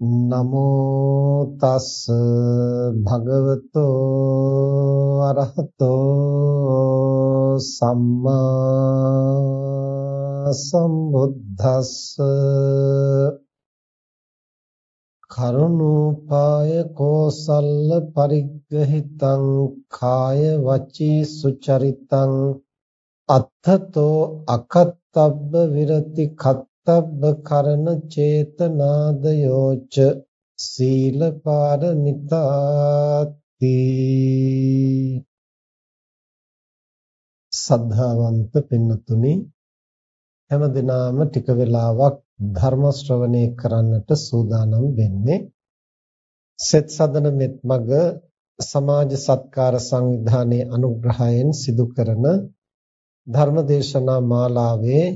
නමෝ තස් භගවතෝ අරහතෝ සම්මා සම්බුද්දස්ස කරුණෝපාය කෝසල්ල පරිග්‍රහිතං කාය වචී සුචරිතං අත්තතෝ අකත්තබ්බ විරති කත්තබ්බ කරන චේතනාදයෝච සීල පාරමිතාති සද්ධාවන්ත පින්නතුනි හැම දිනාම ටික වෙලාවක් ධර්ම ශ්‍රවණය කරන්නට සූදානම් වෙන්නේ. සෙත් සදන මෙත් මග සමාජ සත්කාර සංවිධානයේ අනුග්‍රහයෙන් සිදු කරන ධර්මදේශනා මාලාවේ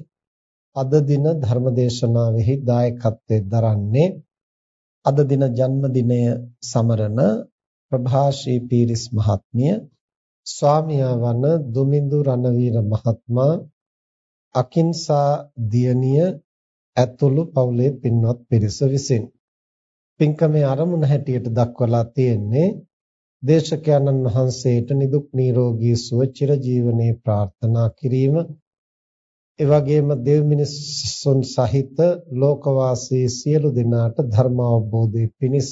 අද දින ධර්මදේශනාවෙහි දායකත්වයෙන් දරන්නේ අද දින ජන්මදිනය සමරන ප්‍රභාෂී පීරිස් මහත්මිය ස්වාමියා වන දුමින්දු රණවීර මහත්මයා අකින්සා දියණිය ඇතුළු පවුලේ පින්වත් පිරිස විසින්. පින්කමේ ආරමුණ හැටියට දක්වලා තියෙන්නේ දේශකයන්න් වහන්සේට නිදුක් නිරෝගී සුව චිරජීවනයේ ප්‍රාර්ථනා කිරීම එවැගේම දෙව් මිනිසුන් සහිත ලෝකවාසී සියලු දෙනාට ධර්ම අවබෝධයේ පිණිස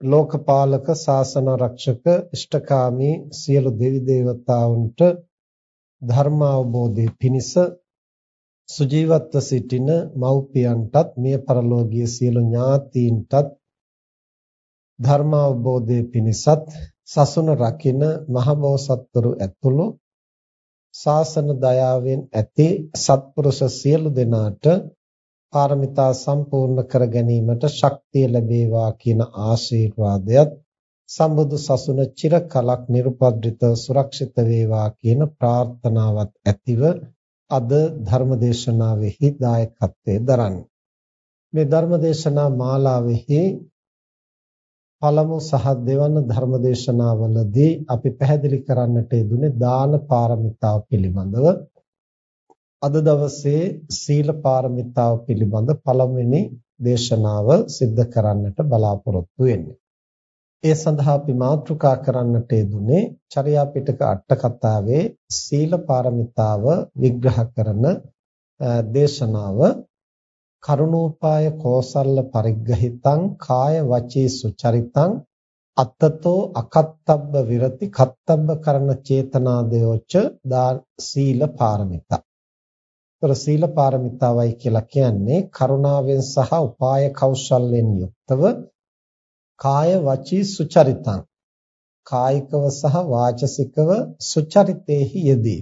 ලෝකපාලක ශාසන රක්ෂක ඉෂ්ඨකාමී සියලු දෙවි දේවතාවුන්ට ධර්ම අවබෝධයේ පිණිස සුජීවත්ව සිටින මව්පියන්ටත් මිය පරලෝකීය සියලු ඥාතීන්ටත් ධර්ම අවබෝධයේ පිණිසත් සසුන රකින මහබෝසත්වරු ඇතුළු ශාසන දයාවෙන් ඇති සත්පුරුෂ සියලු දෙනාට පාරමිතා සම්පූර්ණ කර ගැනීමට ශක්තිය ලැබේවා කියන ආශිර්වාදයත් සම්බුදු සසුන චිර කලක් නිර්පද්‍රිත සුරක්ෂිත වේවා කියන ප්‍රාර්ථනාවත් ඇතිව අද ධර්මදේශනාවෙහි දායකත්වයේ දරන්නේ. මේ ධර්මදේශනා මාලාවෙහි පළමු සහ දෙවන ධර්මදේශනාවලදී අපි පැහැදිලි කරන්නට යෙදුනේ දාන පාරමිතාව පිළිබඳව. අද දවසේ සීල පාරමිතාව පිළිබඳ පළමුවෙනි දේශනාව සිද්ධ කරන්නට බලාපොරොත්තු වෙන්නේ. ඒ සඳහා අපි මාතෘකා කරන්නට යෙදුනේ චර්යා පිටක අට කතාවේ සීල පාරමිතාව විග්‍රහ කරන දේශනාව කරුණෝපාය කෝසල්ල පරිග්‍රහිතං කාය වචී සුචරිතං අත්තතෝ අකත්තබ්බ විරති කත්තබ්බ කරන චේතනාදයෝච දා සීල පාරමිතා. ତර සීල පාරමිතාවයි කියලා කියන්නේ කරුණාවෙන් සහ උපාය කෞශල්‍යෙන් යුක්තව කාය වචී සුචරිතං කායිකව සහ වාචසිකව සුචරිතේහි යෙදී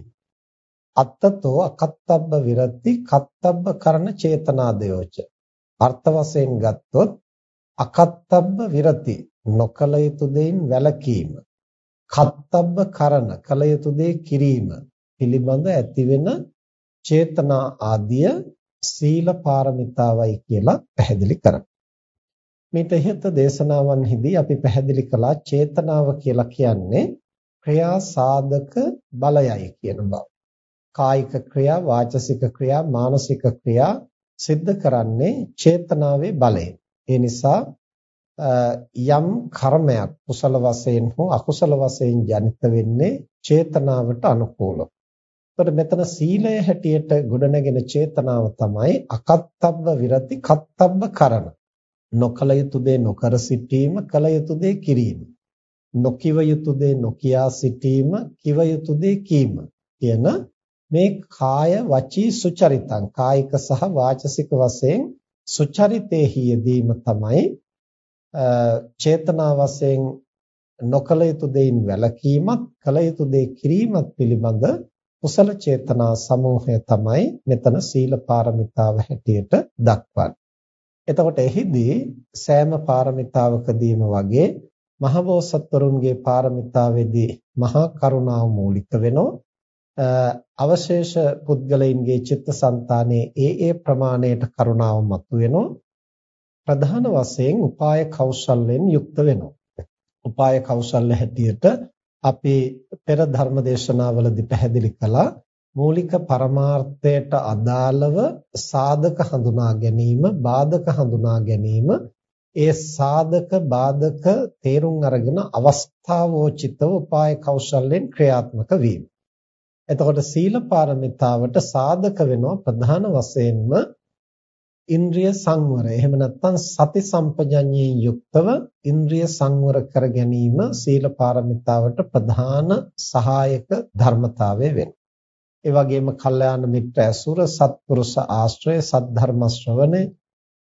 අත්තතෝ අකත්තබ්බ විරති කත්තබ්බ කරන චේතනාදයෝච අර්ථ වශයෙන් ගත්තොත් අකත්තබ්බ විරති නොකල යුතු දෙයින් වැළකීම කත්තබ්බ කරන කල යුතු දේ කිරීම පිළිබඳ ඇතිවෙන චේතනා ආදිය සීල පාරමිතාවයි කියලා පැහැදිලි කරනවා. මේට ඉහත දේශනාවන්හිදී අපි පැහැදිලි කළා චේතනාව කියලා කියන්නේ ක්‍රියා සාධක බලයයි කියන බව. කායික ක්‍රියා, වාචසික ක්‍රියා, මානසික ක්‍රියා සිද්ධ කරන්නේ චේතනාවේ බලයෙන්. ඒ නිසා යම් කර්මයක් කුසල වශයෙන් හෝ අකුසල වශයෙන් ජනිත වෙන්නේ චේතනාවට අනුකූලව. එතකොට මෙතන සීලය හැටියට ගොඩනගෙන චේතනාව තමයි අකත්තබ්බ විරති කත්තබ්බ කරන. නොකල යුතු දේ නොකර සිටීම, කල යුතු දේ කිරීම. නොකිව යුතු දේ නොකියා සිටීම, කිව යුතු දේ කීම කියන මේ කාය වචී සුචරිතං කායික සහ වාචසික වශයෙන් සුචරිතේහි යෙදීම තමයි චේතනා වශයෙන් නොකල යුතු දෙයින් වැළකීමත් කල යුතු දේ කිරීමත් පිළිබඳ කුසල චේතනා සමූහය තමයි මෙතන සීල පාරමිතාව හැටියට දක්වන්නේ. එතකොට එහිදී සෑම පාරමිතාවකදීම වගේ මහබෝසත්වරුන්ගේ පාරමිතාවේදී මහා කරුණාව මූලික වෙනවා. අවශේෂ පුද්ගලයින්ගේ චිත්තසංතානයේ ඒ ඒ ප්‍රමාණයට කරුණාව මතුවෙනවා. ප්‍රධාන වශයෙන් උපාය කෞශල්‍යයෙන් යුක්ත වෙනවා. උපාය කෞශල්‍ය හැටියට අපි පෙර ධර්ම දේශනාවලදී පැහැදිලි කළා මූලික පරමාර්ථයට අදාළව සාධක හඳුනා ගැනීම බාධක හඳුනා ගැනීම ඒ සාධක බාධක තේරුම් අරගෙන අවස්ථාවෝචිතව උපාය කෞශල්‍යයෙන් ක්‍රියාත්මක වීම. එතකොට සීල පාරමිතාවට සාධක වෙනවා ප්‍රධාන වශයෙන්ම ඉන්ද්‍රිය සංවරය. එහෙම නැත්නම් සති සම්පජඤ්ඤයෙන් යුක්තව ඉන්ද්‍රිය සංවර කර ගැනීම සීල පාරමිතාවට ප්‍රධාන සහායක ධර්මතාවය වෙනවා. ඒ වගේම කල්යාණ මිත්‍ර ඇසුර, සත්පුරුෂ ආශ්‍රය, සද්ධර්ම ශ්‍රවණය,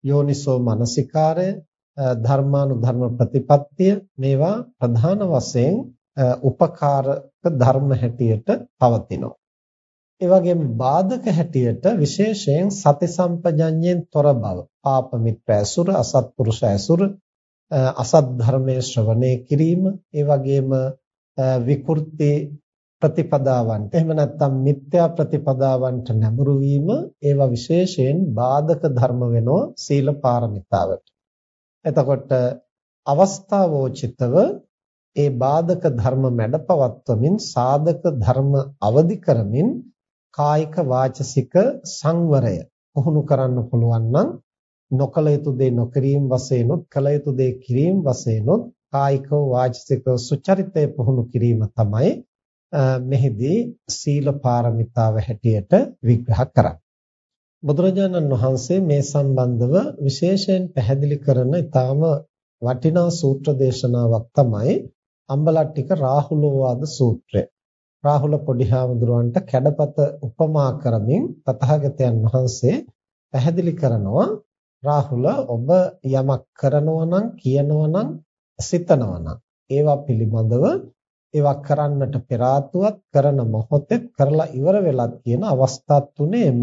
යෝනිසෝ මනසිකාරය, ධර්මානුධර්ම ප්‍රතිපත්තිය මේවා ප්‍රධාන වශයෙන් උපකාරක ධර්ම හැටියට පවතිනවා. ඒ වගේම බාධක හැටියට විශේෂයෙන් සති සම්පජඤ්ඤයෙන් තොර බව පාප මිත්‍ර ඇසුර අසත්පුරුෂ ඇසුර අසත් ධර්මයේ ශ්‍රවණය කිරීම ඒ වගේම විකෘති ප්‍රතිපදාවන්ට එහෙම නැත්නම් මිත්‍යා ප්‍රතිපදාවන්ට නැඹුරු වීම ඒවා විශේෂයෙන් බාධක ධර්ම වෙනවා සීල පාරමිතාවට. එතකොට අවස්ථාවෝචිතව ඒ බාධක ධර්ම මැඩපවත්වමින් සාධක ධර්ම අවදි කරමින් කායික වාචසික සංවරය පුහුණු කරන්න පුළුවන් නම් නොකල යුතු දේ නොකිරීම වශයෙන්ුත් කල යුතු දේ කිරීම වශයෙන්ුත් කායිකව වාචසිකව සුචරිතය පුහුණු කිරීම තමයි මෙහිදී සීල පාරමිතාව හැටියට විග්‍රහ කරන්නේ. බුදුරජාණන් වහන්සේ මේ සම්බන්ධව විශේෂයෙන් පැහැදිලි කරන ඊටාම වටිනා සූත්‍ර දේශනාවක් තමයි අම්බලට්ටික රාහුලෝවාද සූත්‍රය. රාහුල පොඩි හාමුදුරුවන්ට කැඩපත උපමා කරමින් තථාගතයන් වහන්සේ පැහැදිලි කරනවා රාහුල ඔබ යමක් කරනවා නම් කියනවා නම් සිතනවා නම් ඒවා පිළිබඳව ඒවා කරන්නට පෙර කරන මොහොතේ කරලා ඉවර වෙලත් කියන අවස්ථා තුනේම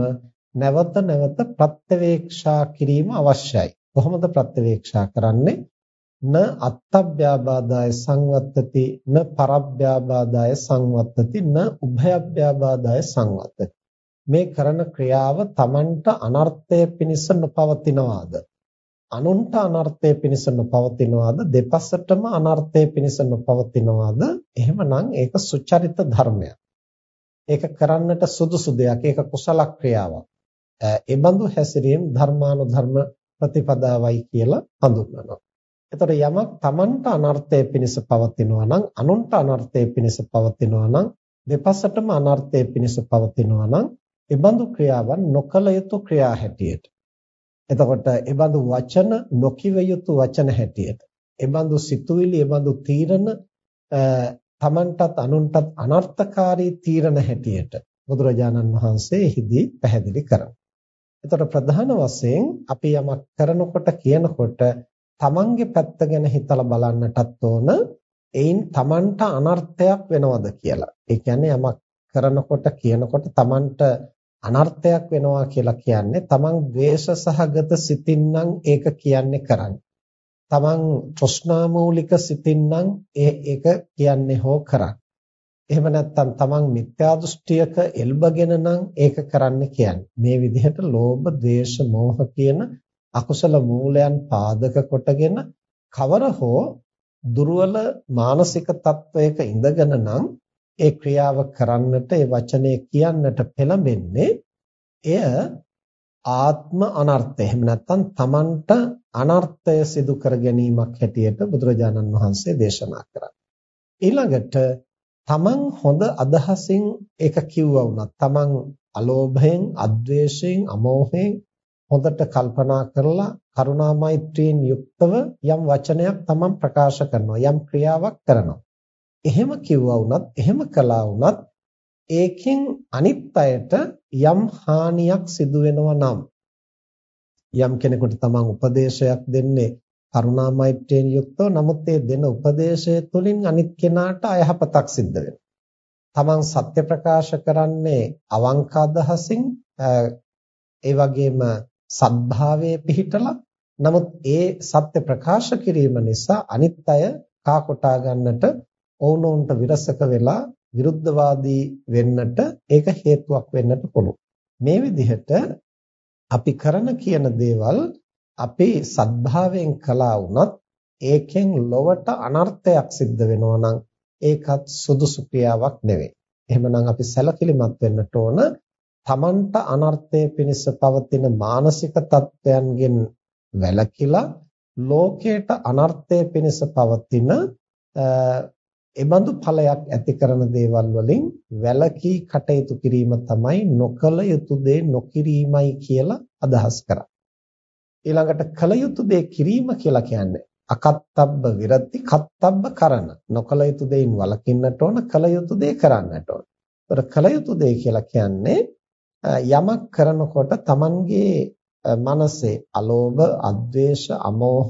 නැවත නැවත ප්‍රත්‍යවේක්ෂා කිරීම අවශ්‍යයි. කොහොමද ප්‍රත්‍යවේක්ෂා කරන්නේ? න අත්තභ්‍යාබාදාය සංවත්තති න පරභ්‍යාබාදාය සංවත්තති න උභයභ්‍යාබාදාය සංවත්තති මේ කරන ක්‍රියාව Tamanට අනර්ථය පිණිස නොපවතිනවාද? අනුන්ට අනර්ථය පිණිස නොපවතිනවාද? දෙපසටම අනර්ථය පිණිස නොපවතිනවාද? එහෙමනම් ඒක සුචරිත ධර්මයක්. ඒක කරන්නට සුදුසු දෙයක්. ඒක කුසල ක්‍රියාවක්. ඒ බඳු හැසිරීම ධර්මානුධර්ම ප්‍රතිපදාවයි කියලා හඳුන්වනවා. එතකොට යමක් Tamanට අනර්ථය පිණිස පවතිනවා නම් අනුන්ට අනර්ථය පිණිස පවතිනවා නම් දෙපසටම අනර්ථය පිණිස පවතිනවා නම් ඒබඳු ක්‍රියාවන් නොකල යුතු ක්‍රියා හැටියට එතකොට ඒබඳු වචන නොකිව යුතු වචන හැටියට ඒබඳු සිතුවිලි ඒබඳු තීරණ තමන්ටත් අනුන්ටත් අනර්ථකාරී තීරණ හැටියට බුදුරජාණන් වහන්සේ එහිදී පැහැදිලි කරනවා. එතකොට ප්‍රධාන වශයෙන් අපි යමක් කරනකොට කියනකොට තමන්ගේ පැත්ත ගැන හිතලා බලන්නටත් ඕන එයින් තමන්ට අනර්ථයක් වෙනවද කියලා. ඒ කියන්නේ යමක් කරනකොට කියනකොට තමන්ට අනර්ථයක් වෙනවා කියලා කියන්නේ තමන් ද්වේෂ සහගත සිතින්නම් ඒක කියන්නේ කරන්නේ. තමන් තෘෂ්ණා මූලික සිතින්නම් ඒක කියන්නේ හෝ කරන්නේ. එහෙම නැත්නම් තමන් මිත්‍යා දෘෂ්ටියක එල්බගෙන නම් ඒක කරන්න කියන්නේ. මේ විදිහට ලෝභ, ද්වේෂ, මෝහ කියන අකුසල මූලයන් පාදක කොටගෙන කවර හෝ දුර්වල මානසික තත්වයක ඉඳගෙන නම් ඒ ක්‍රියාව කරන්නට ඒ වචනය කියන්නට පෙළඹෙන්නේ එය ආත්ම අනර්ථය. එහෙම නැත්නම් තමන්ට අනර්ථය සිදු කර ගැනීමක් හැටියට බුදුරජාණන් වහන්සේ දේශනා කරා. ඊළඟට තමන් හොඳ අදහසින් ඒක කිව්වා වුණා. තමන් අලෝභයෙන්, අද්වේෂයෙන්, අමෝහයෙන් හොඳට කල්පනා කරලා කරුණා මෛත්‍රියෙන් යුක්තව යම් වචනයක් තමන් ප්‍රකාශ කරනවා. යම් ක්‍රියාවක් කරනවා. එහෙම කිව්වා වුණත්, එහෙම කළා වුණත් ඒකෙන් අනිත් අයට යම් හානියක් සිදු වෙනවා නම් යම් කෙනෙකුට තමන් උපදේශයක් දෙන්නේ කරුණා මෛත්‍රියෙන් යුක්තව නමුත් ඒ දෙන උපදේශය තුළින් අනිත් කෙනාට අයහපතක් සිද්ධ වෙනවා. තමන් සත්‍ය ප්‍රකාශ කරන්නේ අවංක අදහසින් ඒ වගේම සත්භාවයේ පිහිටලා නමුත් ඒ සත්‍ය ප්‍රකාශ කිරීම නිසා අනිත් අය කා කොටා ගන්නට ඔවුනොන්ට විරසක වෙලා විරුද්ධවාදී වෙන්නට ඒක හේතුවක් වෙන්නට පුළුවන්. මේ විදිහට අපි කරන කියන දේවල් අපි සත්භාවයෙන් කළා වුණත් ඒකෙන් ලොවට අනර්ථයක් සිද්ධ වෙනවා නම් ඒකත් සුදුසු ක්‍රියාවක් නෙවෙයි. එහෙමනම් අපි සැලකිලිමත් වෙන්නට ඕන තමන්ට අනර්ථය පිණිස පවතින මානසික තත්ත්වයන්ගෙන් වැළකීලා ලෝකයට අනර්ථය පිණිස පවතින එබඳු ඵලයක් ඇති කරන දේවල් වලින් වැළකී කටයුතු කිරීම තමයි නොකල යුතු දේ නොකිරීමයි කියලා අදහස් කරන්නේ. ඊළඟට කල යුතු දේ කිරීම කියලා කියන්නේ අකත්තබ්බ විරති කත්තබ්බ කරන. නොකල යුතු දෙයින් වළකින්නට ඕන කල යුතු දේ කරන්නට ඕන. ඒතර කල යුතු දේ කියලා කියන්නේ යමක් කරනකොට Tamanගේ මනසේ අලෝභ, අද්වේෂ, අමෝහ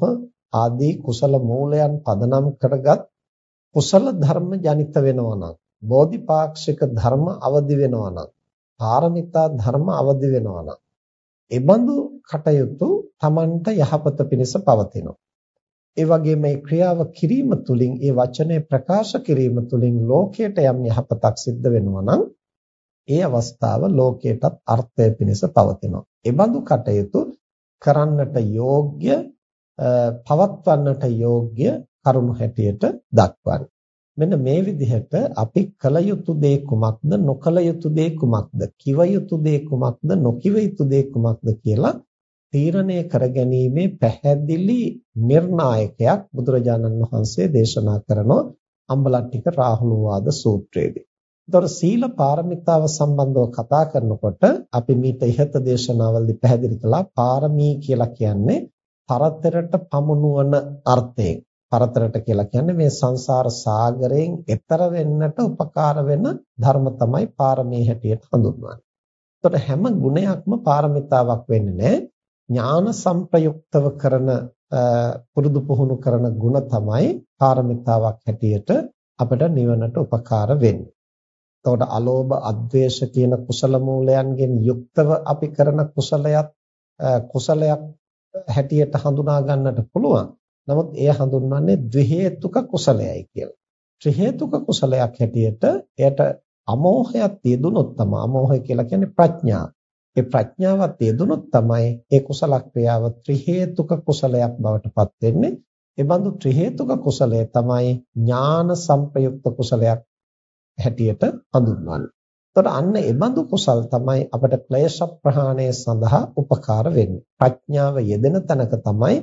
ආදී කුසල මූලයන් පදනම් කරගත් කුසල ධර්ම ජනිත වෙනවා නම් බෝධිපාක්ෂික ධර්ම අවදි වෙනවා නම් පාරමිතා ධර්ම අවදි වෙනවා නම් ඒ බඳු කටයුතු Tamanට යහපත පිණිස පවතිනවා. ඒ වගේම මේ ක්‍රියාව කිරීම තුළින් ඒ වචනේ ප්‍රකාශ කිරීම තුළින් ලෝකයට යම් යහපතක් සිද්ධ වෙනවා නම් ඒ අවස්ථාව ලෝකයටත් අර්ථය පිණිස පවතිනවා. ඒ බඳු කටයුතු කරන්නට යෝග්‍ය පවත්වන්නට යෝග්‍ය කරුණු හැටියට දක්වන්නේ. මෙන්න මේ විදිහට අපි කල යුතු දේ කුමක්ද නොකල යුතු දේ කුමක්ද කිව යුතු දේ කුමක්ද නොකිව යුතු දේ කුමක්ද කියලා තීරණය කරගැනීමේ පැහැදිලි නිර්ණායකයක් බුදුරජාණන් වහන්සේ දේශනා කරන අම්බලට්ටික රාහුලවාද සූත්‍රයේදී. එතකොට සීල පාරමිතාව සම්බන්ධව කතා කරනකොට අපි මීට ඉහත දේශනාවලදී පැහැදිලි කළා පාරමී කියලා කියන්නේ පරතරට පමුණුවන අර්ථයෙන් පරතරට කියලා කියන්නේ මේ සංසාර සාගරයෙන් එතර වෙන්නට උපකාර වෙන ධර්ම තමයි පාරමී හැටියට හඳුන්වන්නේ. එතකොට හැම ගුණයක්ම පාරමිතාවක් වෙන්නේ නැහැ. ඥාන සංප්‍රයුක්තව කරන පුරුදු පුහුණු කරන ගුණ තමයි පාරමිතාවක් හැටියට අපිට නිවනට උපකාර වෙන්නේ. එතකොට අලෝභ, අද්වේෂ කියන කුසල මූලයන්ගෙන් යුක්තව අපි කරන කුසලයක් කුසලයක් හැටියට හඳුනා ගන්නට පුළුවන්. නමුත් එය හඳුන්වන්නේ ද්වි හේතුක කුසලයයි කියලා. ත්‍රි හේතුක කුසලයක් හැටියට එයට අමෝහයක් තියදුනොත් තමයි අමෝහය කියලා කියන්නේ ප්‍රඥාව. ඒ ප්‍රඥාවත් තියදුනොත් තමයි ඒ කුසල ක්‍රියාව ත්‍රි හේතුක කුසලයක් බවට පත් වෙන්නේ. ඒ බඳු ත්‍රි හේතුක කුසලය තමයි ඥාන සංප්‍රයුක්ත කුසලයක් හැටියට හඳුන්වන්නේ. එතකොට අන්න ඒ බඳු කුසල් තමයි අපට ක්ලේශ ප්‍රහාණය සඳහා උපකාර වෙන්නේ. ප්‍රඥාව යෙදෙන තැනක තමයි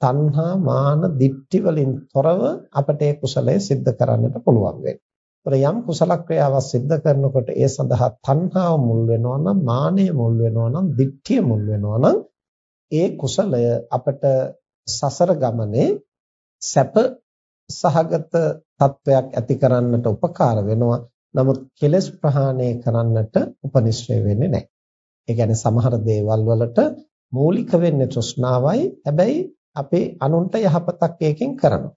තණ්හා මාන දික්ටි වලින් තොරව අපට ඒ කුසලය સિદ્ધ කරන්නට පුළුවන් වෙන්නේ. යම් කුසල ක්‍රියාවක් સિદ્ધ කරනකොට ඒ සඳහා තණ්හාව මුල් වෙනවා නම් මානය මුල් වෙනවා නම් දික්තිය මුල් වෙනවා නම් ඒ කුසලය අපට සසර ගමනේ සැප සහගත තත්වයක් ඇති කරන්නට උපකාර වෙනවා. නමුත් කෙලෙස් ප්‍රහාණය කරන්නට උපනිශ්‍රේ වෙන්නේ නැහැ. ඒ කියන්නේ සමහර දේවල් වලට මූලික වෙන්නේ තෘෂ්ණාවයි. හැබැයි අපි අනුන්ට යහපතක් එකකින් කරනවා.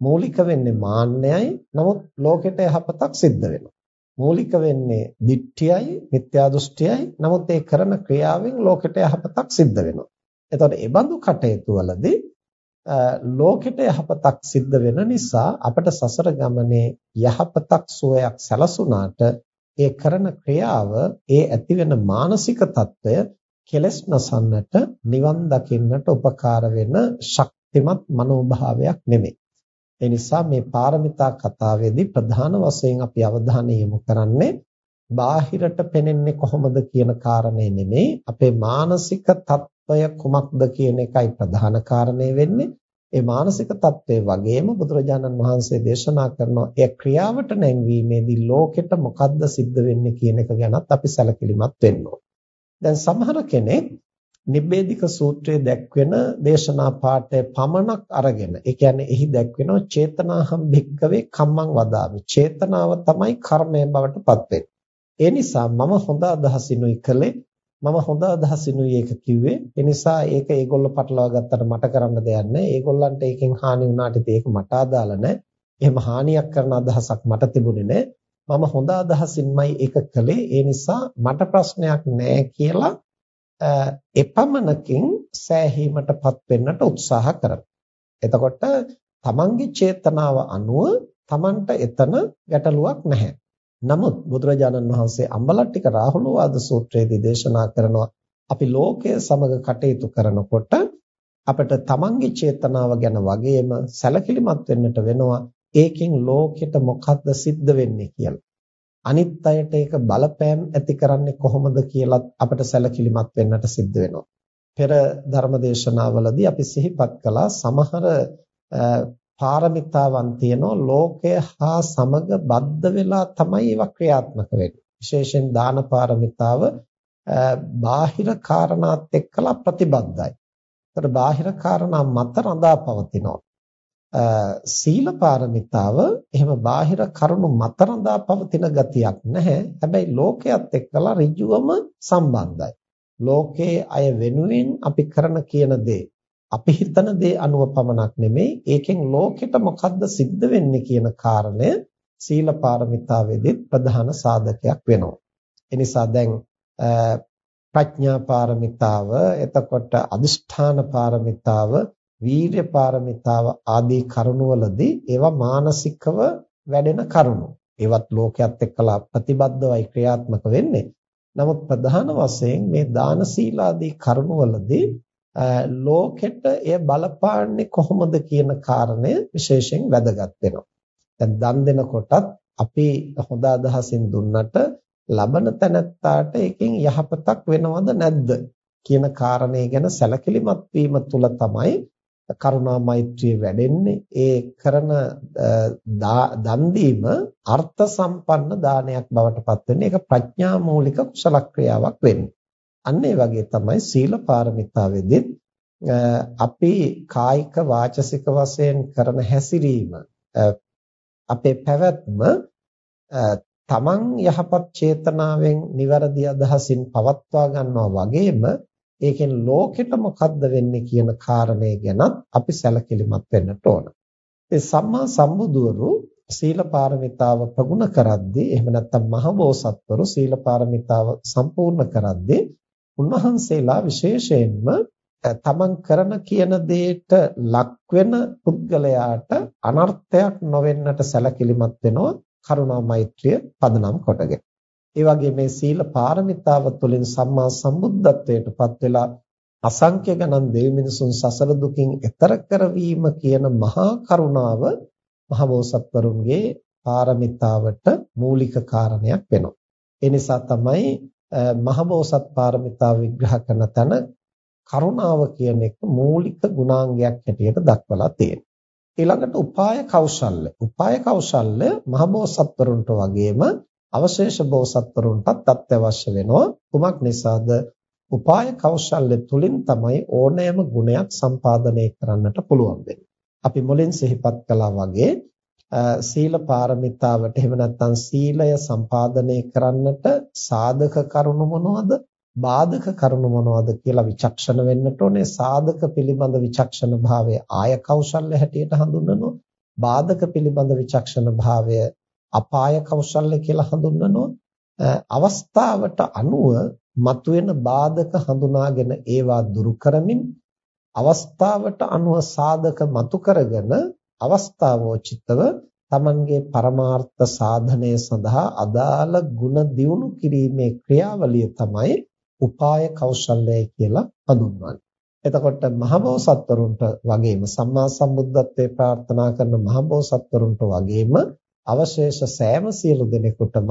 මූලික වෙන්නේ මාන්නයයි. නමුත් ලෝකෙට යහපතක් සිද්ධ වෙනවා. මූලික වෙන්නේ දිට්ඨියයි, මිත්‍යා දෘෂ්ටියයි. නමුත් ඒ කරන ක්‍රියාවෙන් ලෝකෙට යහපතක් සිද්ධ වෙනවා. එතකොට ඒ බඳු කටයුතු වලදී ලෝකෙට යහපතක් සිද්ධ වෙන නිසා අපට සසර ගමනේ යහපතක් සුවයක් සැලසුණාට ඒ කරන ක්‍රියාව ඒ ඇතිවෙන මානසික తত্ত্বය කෙලස් නසන්නට නිවන් දකින්නට උපකාර වෙන ශක්තිමත් මනෝභාවයක් නෙමෙයි. ඒ නිසා මේ පාරමිතා කතාවේදී ප්‍රධාන වශයෙන් අපි අවධානය යොමු කරන්නේ බාහිරට පෙනෙන්නේ කොහොමද කියන කාරණේ නෙමෙයි. අපේ මානසික తত্ত্বය කුමක්ද කියන එකයි ප්‍රධාන කාරණේ වෙන්නේ. ඒ මානසික తত্ত্বය වගේම බුදුරජාණන් වහන්සේ දේශනා කරන ඒ ක්‍රියාවට නැංවීමේදී ලෝකෙට මොකද්ද සිද්ධ වෙන්නේ කියන එක ගැනත් අපි සැලකිලිමත් වෙන්න දැන් සමහර කෙනෙක් නිබ්බේධික සූත්‍රයේ දැක්වෙන දේශනා පාඩේ පමණක් අරගෙන ඒ කියන්නේ එහි දැක්වෙන චේතනාහම් භික්කවේ කම්මං වදාමි. චේතනාව තමයි කර්මය බවට පත් ඒ නිසා මම හොඳ අදහසිනුයි කළේ මම හොඳ අදහසිනුයි ඒක කිව්වේ. ඒ නිසා ඒක ඒගොල්ලෝ පටලවා ගත්තට මට කරන්න දෙයක් නැහැ. ඒගොල්ලන්ට ඒකෙන් හානි වුණාට ඒක මට අදාළ නැහැ. එහෙම හානියක් කරන අදහසක් මට තිබුණේ නැහැ. මම හොඳ අදහසින්මයි ඒක කළේ. ඒ නිසා මට ප්‍රශ්නයක් නැහැ කියලා එපමණකින් සෑහීමටපත් වෙන්නට උත්සාහ කරනවා. එතකොට තමන්ගේ චේතනාව අනුව තමන්ට එතන ගැටලුවක් නැහැ. නමුත් බුදුරජාණන් වහන්සේ අම්බලට්ටික රාහුලවාද සූත්‍රයේදී දේශනා කරනවා අපි ලෝකය සමග කටයුතු කරනකොට අපිට තමන්ගේ චේතනාව ගැන වගේම සැලකිලිමත් වෙන්නට වෙනවා ඒකෙන් ලෝකෙට මොකද්ද සිද්ධ වෙන්නේ කියලා. අනිත් අයට ඒක බලපෑම් ඇති කරන්නේ කොහොමද කියලත් අපිට සැලකිලිමත් වෙන්නට සිද්ධ වෙනවා. පෙර ධර්මදේශනාවලදී අපි සිහිපත් කළා සමහර පාරමිතාවන් තියෙනවා ලෝකය හා සමග බද්ධ වෙලා තමයි ඒවා ක්‍රියාත්මක වෙන්නේ. විශේෂයෙන් දාන පාරමිතාව බාහිර කාරණාත් එක්කලා ප්‍රතිබද්ධයි. ඒතර බාහිර කාරණා මත රඳා පවතිනවා. සීල පාරමිතාව එහෙම බාහිර කරුණු මත රඳා පවතින ගතියක් නැහැ. හැබැයි ලෝකයක් එක්කලා ඍජුවම සම්බන්ධයි. ලෝකයේ අය වෙනුවෙන් අපි කරන කියන දේ අපි හිතන දේ අනුව පමණක් නෙමෙයි ඒකෙන් ලෝකෙට මොකද්ද සිද්ධ වෙන්නේ කියන කාරණය සීල පාරමිතාවේදී ප්‍රධාන සාධකයක් වෙනවා. ඒ නිසා දැන් ප්‍රඥා පාරමිතාව, එතකොට අදිෂ්ඨාන පාරමිතාව, වීර්ය පාරමිතාව ආදී කරුණවලදී ඒවා මානසිකව වැඩෙන කරුණු. ඒවත් ලෝකයක් එක්කලා ප්‍රතිබද්ධවයි ක්‍රියාත්මක වෙන්නේ. නමුත් ප්‍රධාන වශයෙන් මේ දාන සීලාදී කරුණවලදී ලෝකෙට එය බලපාන්නේ කොහොමද කියන කාරණය විශේෂයෙන් වැදගත් වෙනවා. දැන් දන් දෙනකොටත් අපි හොඳ අදහසින් දුන්නට ලබන තැනැත්තාට එකෙන් යහපතක් වෙනවද නැද්ද කියන කාරණේ ගැන සැලකිලිමත් වීම තුල තමයි කරුණා මෛත්‍රිය වැඩෙන්නේ. ඒ කරන දන් දීම අර්ථ සම්පන්න දානයක් බවට පත් වෙන්නේ. ඒක ප්‍රඥා මූලික කුසල ක්‍රියාවක් වෙන්නේ. අන්න ඒ වගේ තමයි සීල පාරමිතාවේදීත් අපි කායික වාචසික වශයෙන් කරන හැසිරීම අපේ පැවැත්ම තමන් යහපත් චේතනාවෙන් නිවැරදි අදහසින් පවත්වා ගන්නවා වගේම ඒකෙන් ලෝකෙට මොකද්ද වෙන්නේ කියන කාරණේ ගැනත් අපි සැලකිලිමත් වෙන්නට ඕන. ඒ සම්මා සම්බුදුවරු සීල පාරමිතාව ප්‍රගුණ කරද්දී එහෙම නැත්නම් මහබෝසත්වරු සීල පාරමිතාව සම්පූර්ණ කරද්දී උන්වහන්සේලා විශේෂයෙන්ම තමන් කරන කියන දෙයට ලක් වෙන පුද්ගලයාට අනර්ථයක් නොවෙන්නට සැලකිලිමත් වෙනවා කරුණා මෛත්‍රිය පදනම් කොටගෙන. ඒ වගේ මේ සීල පාරමිතාව තුළින් සම්මා සම්බුද්ධත්වයට පත් වෙලා අසංඛ්‍ය ගණන් දෙවි මිනිසුන් සසර දුකින් එතර කරවීම කියන මහා කරුණාව මහබෝසත්වරුන්ගේ පාරමිතාවට මූලික කාරණයක් වෙනවා. ඒ නිසා තමයි මහබෝසත් පාරමිතා විග්‍රහ කරන තැන කරුණාව කියන එක මූලික ගුණාංගයක් හැටියට දක්වලා තියෙනවා. ඊළඟට උපාය කෞශල්‍ය. උපාය කෞශල්‍ය මහබෝසත්වරුන්ට වගේම අවශේෂ බෝසත්වරුන්ටත් අත්‍යවශ්‍ය වෙනවා. කුමක් නිසාද? උපාය කෞශල්‍ය තුලින් තමයි ඕනෑම ගුණයක් සම්පාදනය කරන්නට පුළුවන් වෙන්නේ. අපි මුලින් සිහිපත් කළා වගේ සීල පාරමිතාවට එහෙම නැත්නම් සීලය සම්පාදනය කරන්නට සාධක කරුණු මොනවද? බාධක කරුණු මොනවද කියලා විචක්ෂණ වෙන්නට ඕනේ. සාධක පිළිබඳ විචක්ෂණ භාවය ආය කෞශල්‍ය හැටියට හඳුන්වනවා. බාධක පිළිබඳ විචක්ෂණ භාවය අපාය කෞශල්‍ය කියලා හඳුන්වනවා. අවස්ථාවට අනුව මතුවෙන බාධක හඳුනාගෙන ඒවා දුරු කරමින් අවස්ථාවට අනුව සාධක මතු කරගෙන අවස්ථාවෝචිතව තමන්ගේ පරමාර්ථ සාධනය සඳහා අදාළ ಗುಣ දියුණු කිරීමේ ක්‍රියාවලිය තමයි උපාය කෞශල්‍යය කියලා හඳුන්වන්නේ. එතකොට මහබෝසත්වරුන්ට වගේම සම්මා සම්බුද්ධත්වේ ප්‍රාර්ථනා කරන මහබෝසත්වරුන්ට වගේම අවශේෂ සෑම සියලු දෙනෙකුටම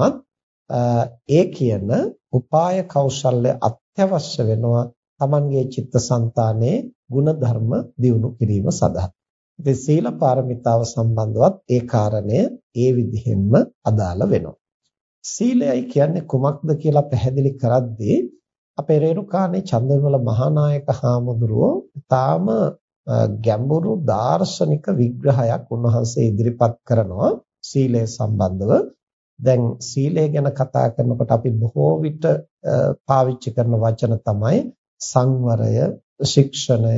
ඒ කියන උපාය කෞශල්‍ය අත්‍යවශ්‍ය වෙනවා තමන්ගේ චිත්තසංතානයේ ಗುಣධර්ම දියුණු කිරීම සඳහා. ඉතින් සීල පාරමිතාව සම්බන්ධවත් ඒ කාරණය ඒ විදිහෙන්ම අදාළ වෙනවා. සීලයයි කියන්නේ කුමක්ද කියලා පැහැදිලි කරද්දී අපේ රේරුකාණේ චන්දවිමල මහානායක හාමුදුරුවෝ තාම ගැඹුරු දාර්ශනික විග්‍රහයක් උන්වහන්සේ ඉදිරිපත් කරනවා සීලය සම්බන්ධව. දැන් සීලය ගැන කතා කරනකොට අපි බොහෝ විට පාවිච්චි කරන වචන තමයි සංවරය, ශික්ෂණය,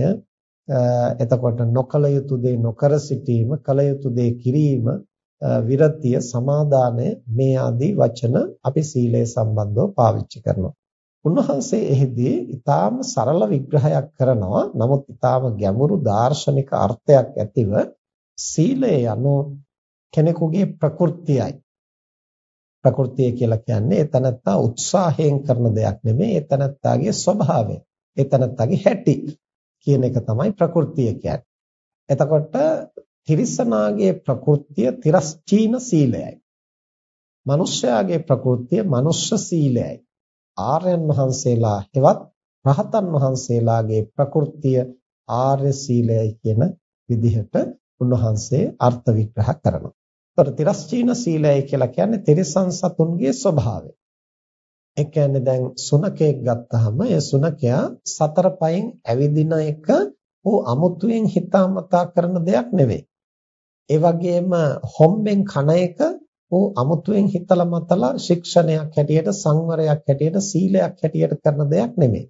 එතකොට නොකල යුතු දේ නොකර සිටීම, කල යුතු දේ කිරීම, විරතිය, සමාදානය මේ ආදී වචන අපි සීලය සම්බන්ධව පාවිච්චි කරනවා. උන්වහන්සේ එහිදී ඊටාම සරල විග්‍රහයක් කරනවා. නමුත් ඊටාම ගැඹුරු දාර්ශනික අර්ථයක් ඇතිව සීලය යනු කෙනෙකුගේ ප්‍රകൃතියයි. ප්‍රകൃතිය කියලා කියන්නේ එතනත්තා උත්සාහයෙන් කරන දෙයක් නෙමෙයි එතනත්තාගේ ස්වභාවය. එතනත්තාගේ හැටි කියන එක තමයි ප්‍රകൃතිය කියන්නේ. එතකොට තිරිසනාගේ ප්‍රകൃතිය තිරස්චීන සීලයයි. මිනිස්යාගේ ප්‍රകൃතිය මනුෂ්‍ය සීලයයි. ආර්යයන් වහන්සේලා හෙවත් රහතන් වහන්සේලාගේ ප්‍රകൃතිය ආර්ය සීලයයි කියන විදිහට උන්වහන්සේ අර්ථ විග්‍රහ කරනවා. ඒතර තිරස්චීන සීලය කියලා කියන්නේ තිරිසන් සතුන්ගේ ස්වභාවය. ඒ කියන්නේ දැන් සුනකයෙක් ගත්තාම ඒ සුනකයා සතර පයින් ඇවිදින එක ඌ අමුතුවෙන් හිතාමතා කරන දෙයක් නෙවෙයි. ඒ වගේම හොම්බෙන් කන එක ඌ අමුතුවෙන් හිතලා මතලා ශික්ෂණයක් හැටියට සංවරයක් හැටියට සීලයක් හැටියට කරන දෙයක් නෙමෙයි.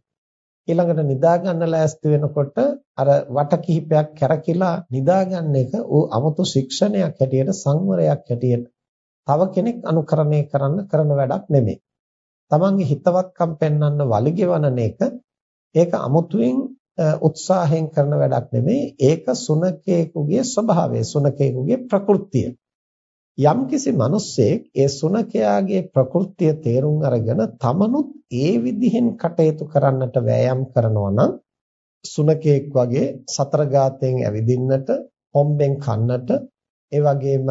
ඊළඟට නිදා ගන්න ලෑස්ති වෙනකොට අර වට කිහිපයක් කැරකිලා නිදා ගන්න එක ඌ 아무තු ශික්ෂණයක් හැටියට සංවරයක් හැටියට තව කෙනෙක් අනුකරණය කරන්න කරන වැඩක් නෙමෙයි. තමන්ගේ හිතවත්කම් පෙන්වන්න වලිගෙවනන එක ඒක අමුතුවෙන් උත්සාහයෙන් කරන වැඩක් නෙමෙයි. ඒක සුනකේකුගේ ස්වභාවය සුනකේකුගේ ප්‍රകൃතිය. යම් කිසි මිනිස්සෙක් ඒ සුනකයාගේ ප්‍රകൃතිය තේරුම් අරගෙන තමනුත් ඒ විදිහෙන් කටයුතු කරන්නට වෑයම් කරනවා නම් සුනකෙක් වගේ සතරගාතයෙන් ඇවිදින්නට හොම්බෙන් කන්නට ඒ වගේම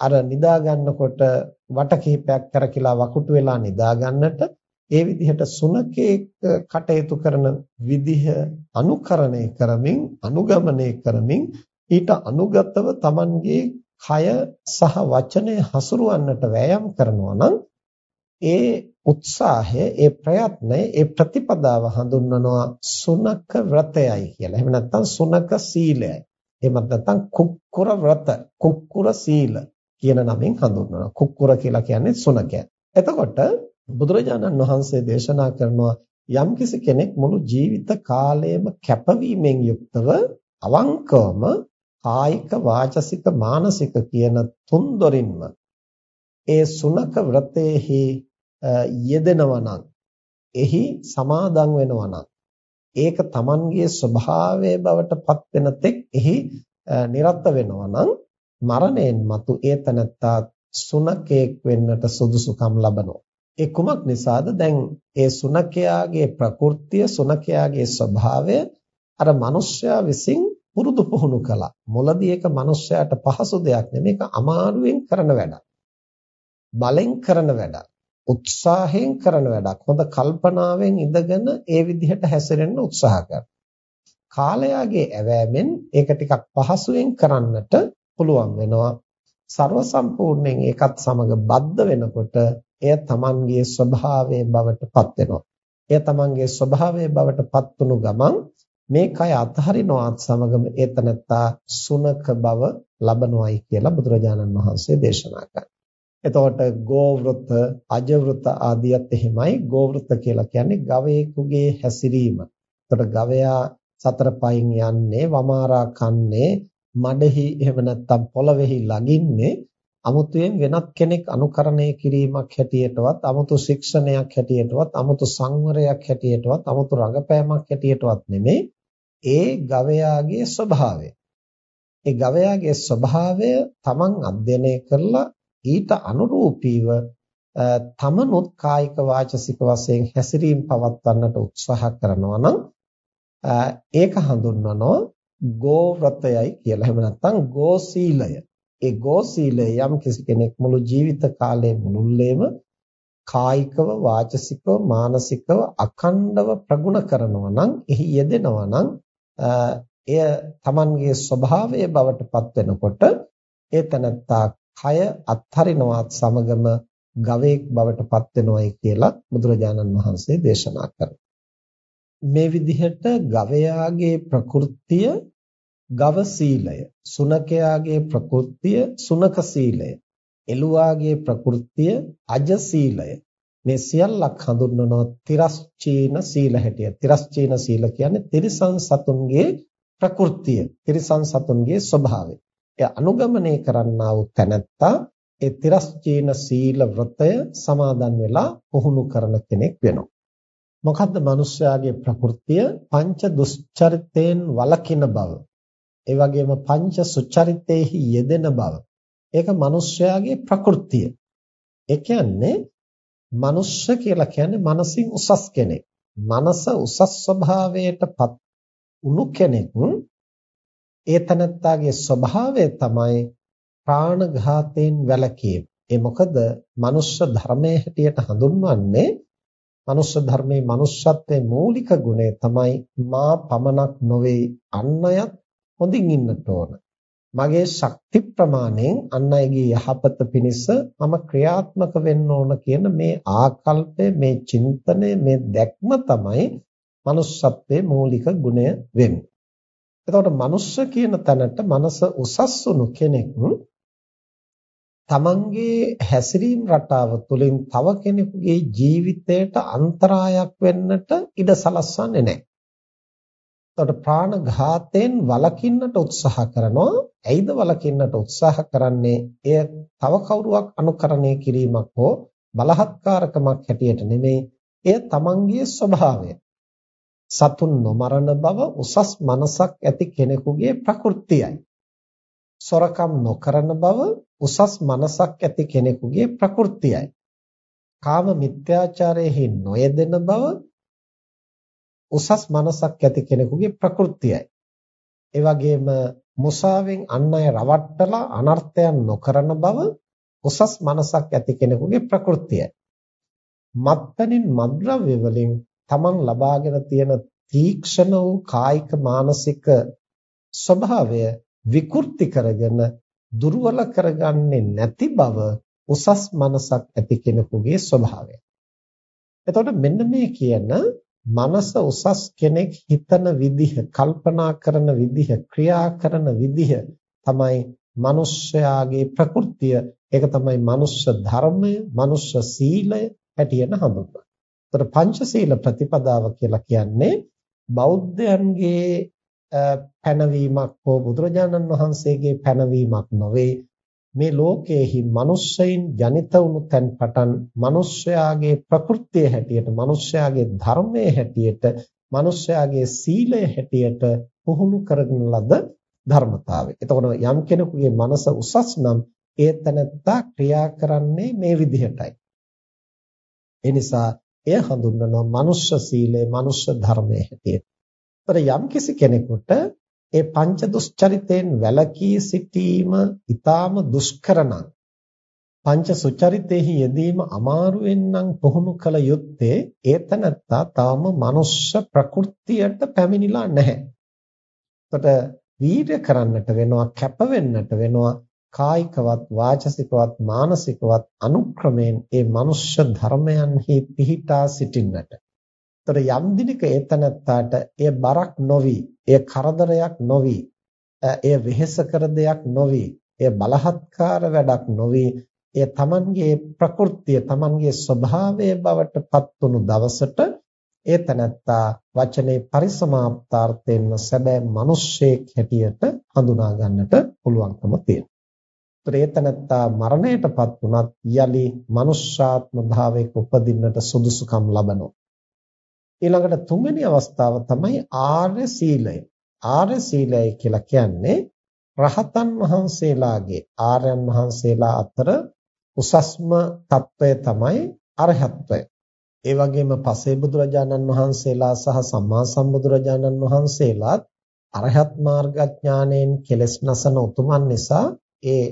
අර නිදා ගන්නකොට වට කිහිපයක් කරකිලා වකුටු වෙලා නිදා ගන්නට ඒ විදිහට සුනකේ කටයුතු කරන විදිහ අනුකරණය කරමින් අනුගමනය කරමින් ඊට අනුගතව Tamanගේ කය සහ වචනය හසුරවන්නට වෑයම් කරනවා නම් ඒ උත්සාහය ඒ ප්‍රයත්නය ඒ ප්‍රතිපදාව හඳුන්වනවා සුනක වෘතයයි කියලා. එහෙම නැත්නම් සුනක සීලයයි. එහෙමත් නැත්නම් කුක්කුර වෘත කුක්කුර සීල කියන නමින් හඳුන්වනවා. කුක්කුර කියලා කියන්නේ සුනකය. එතකොට බුදුරජාණන් වහන්සේ දේශනා කරනවා යම්කිසි කෙනෙක් මුළු ජීවිත කාලයම කැපවීමෙන් යුක්තව අවංකවම කායික වාචසික මානසික කියන තුන් දොරින්ම ඒ සුනක ව්‍රතයේහි යෙදෙනවා නම් එහි සමාදන් වෙනවා නම් ඒක Tamanගේ ස්වභාවයේ බවට පත් වෙන තෙක් එහි නිරත වෙනවා නම් මරණයෙන් මතු ඒ තනත්තා සුනකයෙක් වෙන්නට සුදුසුකම් ලබනවා ඒ කුමක් නිසාද දැන් ඒ සුනකයාගේ ප්‍රകൃතිය සුනකයාගේ ස්වභාවය අර මිනිස්යා විසින් පුරුදු පුහුණු කළා. මොළදී ඒක මිනිස්යාට පහසු දෙයක් නෙමෙයි. ඒක අමාරුවෙන් කරන වැඩක්. බලෙන් කරන වැඩක්. උත්සාහයෙන් කරන වැඩක්. හොඳ කල්පනාවෙන් ඉඳගෙන ඒ විදිහට හැසිරෙන්න උත්සාහ කරනවා. කාලයාගේ ඇවෑමෙන් ඒක ටිකක් පහසුවෙන් කරන්නට පුළුවන් වෙනවා. ਸਰව සම්පූර්ණයෙන් ඒකත් සමග බද්ධ වෙනකොට එය Tamanගේ ස්වභාවයේ බවට පත් වෙනවා. එය Tamanගේ ස්වභාවයේ බවට පත්වුණු ගමන් මේ කය අතහරිනවත් සමගම ඒතනත්තා සුනක බව ලබනවායි කියලා බුදුරජාණන් වහන්සේ දේශනා කරා. එතකොට ගෝවෘත, අජවෘත ආදියත් එහෙමයි. ගෝවෘත කියලා කියන්නේ ගවයෙකුගේ හැසිරීම. එතකොට ගවයා සතර පයින් යන්නේ, වමාරා කන්නේ, මඩෙහි එහෙම නැත්නම් පොළවේහි ලගින්නේ අමුතුවෙන් වෙනත් කෙනෙක් අනුකරණය කිරීමක් හැටියටවත් අමුතු ශික්ෂණයක් හැටියටවත් අමුතු සංවරයක් හැටියටවත් අමුතු රඟපෑමක් හැටියටවත් නෙමෙයි ඒ ගවයාගේ ස්වභාවය. ඒ ගවයාගේ ස්වභාවය තමන් අධ්‍යයනය කරලා ඊට අනුරූපීව තමනුත් කායික වාචසික වශයෙන් හැසිරීම පවත්වන්නට උත්සාහ කරනවා නම් ඒක හඳුන්වනවා ගෝ ව්‍රතයයි කියලා. එහෙම නැත්නම් ගෝ සීලය. ඒ ගෝ සීලය යම් කිසි කෙනෙක් මුළු ජීවිත කාලය මුළුල්ලේම කායිකව වාචසිකව මානසිකව අඛණ්ඩව ප්‍රගුණ කරනවා නම් එහි යෙදෙනවා නම් එය Tamanගේ ස්වභාවය බවට පත් වෙනකොට ඒ තනත්තා කය අත්හරිනවත් සමගම ගවයෙක් බවට පත් වෙනවයි කියලා බුදුරජාණන් වහන්සේ දේශනා කරනවා. මේ විදිහට ගවයාගේ ප්‍රകൃතිය ගව සීලය සුනකයාගේ ප්‍රകൃතිය සුනක සීලය එළුවාගේ ප්‍රകൃතිය අජ සීලය මේ සියල්ලක් හඳුන්වනවා තිරස්චීන සීල හැටියට. තිරස්චීන සීල කියන්නේ තිරිසන් සතුන්ගේ ප්‍රകൃතිය තිරිසන් සතුන්ගේ ස්වභාවය. එය අනුගමනය කරන්නා වූ තැනැත්තා ඒ තිරස්චීන සීල වෘතය සමාදන් වෙලා පුහුණු කරන කෙනෙක් වෙනවා. මොකද්ද මිනිස්යාගේ ප්‍රകൃතිය පංච දුස්චරිතයෙන් වළකින බව. ඒ වගේම පංච සුචරිතේහි යෙදෙන බව. ඒක මිනිස්යාගේ ප්‍රകൃතිය. ඒ කියන්නේ මනුෂ්‍ය කියලා කියන්නේ මනසින් උසස් කෙනෙක්. මනස උසස් ස්වභාවයටපත් උණු කෙනෙක් ඒ තනත්තාගේ ස්වභාවය තමයි ප්‍රාණඝාතයෙන් වැළකීම. ඒ මොකද මනුෂ්‍ය ධර්මයේ හැටියට හඳුන්වන්නේ මනුෂ්‍ය ධර්මයේ මනුෂ්‍යත්වයේ මූලික ගුණය තමයි මා පමණක් නොවේ අන් අයත් හොඳින් ඉන්නට ඕන. මගේ ශක්ති ප්‍රමාණයෙන් අන් අයගේ යහපත පිණිස මම ක්‍රියාත්මක වෙන්න ඕන කියන මේ ආකල්පය මේ චින්තනය මේ දැක්ම තමයි manussත්වයේ මූලික ගුණය වෙන්නේ. එතකොට මනුෂ්‍ය කියන තැනට මනස උසස් වුණු කෙනෙක් තමන්ගේ හැසිරීම රටාව තුළින් තව කෙනෙකුගේ ජීවිතයට අන්තරායක් වෙන්නට ඉඩ සලස්වන්නේ නැහැ. එතකොට ප්‍රාණඝාතයෙන් වළකින්නට උත්සාහ කරනවා. ඇයිද වළකින්නට උත්සාහ කරන්නේ? එය තව කවුරුවක් අනුකරණය කිරීමක් හෝ බලහත්කාරකමක් හැටියට නෙමෙයි. එය තමන්ගේ ස්වභාවය. සතුන් නොමරන බව උසස් මනසක් ඇති කෙනෙකුගේ ප්‍රകൃතියයි. සොරකම් නොකරන බව උසස් මනසක් ඇති කෙනෙකුගේ ප්‍රകൃතියයි. කාම මිත්‍යාචාරයෙහි නොයෙදෙන බව උසස් මනසක් ඇති කෙනෙකුගේ ප්‍රകൃතියයි. ඒ වගේම මුසාවෙන් අන් අය රවට්ටලා අනර්ථයන් නොකරන බව උසස් මනසක් ඇති කෙනෙකුගේ ප්‍රകൃතියයි. මත්පැනින් මද්ද්‍රව්‍ය වලින් තමන් ලබාගෙන තියෙන තීක්ෂණ වූ කායික මානසික ස්වභාවය විකෘති කරගෙන දුර්වල කරගන්නේ නැති බව උසස් මනසක් ඇති කෙනෙකුගේ ස්වභාවය. එතකොට මෙන්න මේ කියන මනස උසස් කෙනෙක් හිතන විදිහ, කල්පනා කරන විදිහ, ක්‍රියා කරන විදිහ තමයි මිනිස්යාගේ ප්‍රകൃතිය. ඒක තමයි මනුෂ්‍ය ධර්මය, මනුෂ්‍ය සීලය හැටියට හඳුන්වන්නේ. ඒතර පංචශීල ප්‍රතිපදාව කියලා කියන්නේ බෞද්ධයන්ගේ පැනවීමක් හෝ බුදුරජාණන් වහන්සේගේ පැනවීමක් නොවේ මේ ලෝකයේහි මිනිස්සෙයින් ජනිත වුණු තැන් පටන් මිනිස්යාගේ ප්‍රകൃතිය හැටියට මිනිස්යාගේ ධර්මයේ හැටියට මිනිස්යාගේ සීලය හැටියට පුහුණු කරගෙන ලද ධර්මතාවය. එතකොට යම් කෙනෙකුගේ මනස උසස් නම් ඒ තැනත්තා ක්‍රියා කරන්නේ මේ විදිහටයි. ඒ නිසා එය හඳුන්වනවා මනුෂ්‍ය සීලය මනුෂ්‍ය ධර්මයේ හැටියට. ඒතර යම් කිසි කෙනෙකුට ඒ පංච දුස්චරිතයෙන් වැළකී සිටීම ඊටාම දුෂ්කර නම් පංච සුචරිතෙහි යෙදීම අමාරුවෙන් නම් පුහුණු කළ යුත්තේ ඒතනත්තා තාම මනුෂ්‍ය ප්‍රകൃතියට පැමිණිලා නැහැ. එතකොට වීර්ය කරන්නට වෙනවා කැප වෙන්නට වෙනවා කායිකවත් වාචසිකවත් මානසිකවත් අනුක්‍රමයෙන් ඒ මනුෂ්‍ය ධර්මයන්හි පිහිටා සිටින්නට. එතකොට යම් දිනක ඒතනත්තාට එය බරක් නොවි, එය කරදරයක් නොවි, එය වෙහෙස කර දෙයක් නොවි, එය බලහත්කාර වැඩක් නොවි, එය Tamanගේ ප්‍රകൃතිය, Tamanගේ ස්වභාවය බවට පත්වුණු දවසට ඒතනත්තා වචනේ පරිසමාප්තාර්ථයෙන්ම සැබෑ මිනිස්සෙක් හැටියට හඳුනා ගන්නට පුළුවන්කම තියෙනවා. ප්‍රේතනත්තා මරණයටපත් වුණත් යලි මනුෂ්‍යාත්ම භාවයක උපදින්නට සුදුසුකම් ලබනවා. ඊළඟට තුන්වෙනි අවස්ථාව තමයි ආර්ය සීලය. ආර්ය සීලය කියලා කියන්නේ රහතන් වහන්සේලාගේ ආර්යයන් වහන්සේලා අතර උසස්ම తත්වය තමයි අරහත්වය. ඒ වගේම පසේ බුදුරජාණන් වහන්සේලා සහ සම්මා සම්බුදුරජාණන් වහන්සේලාත් අරහත් මාර්ගඥාණයෙන් කෙලෙස් නසන උතුමන් නිසා ඒ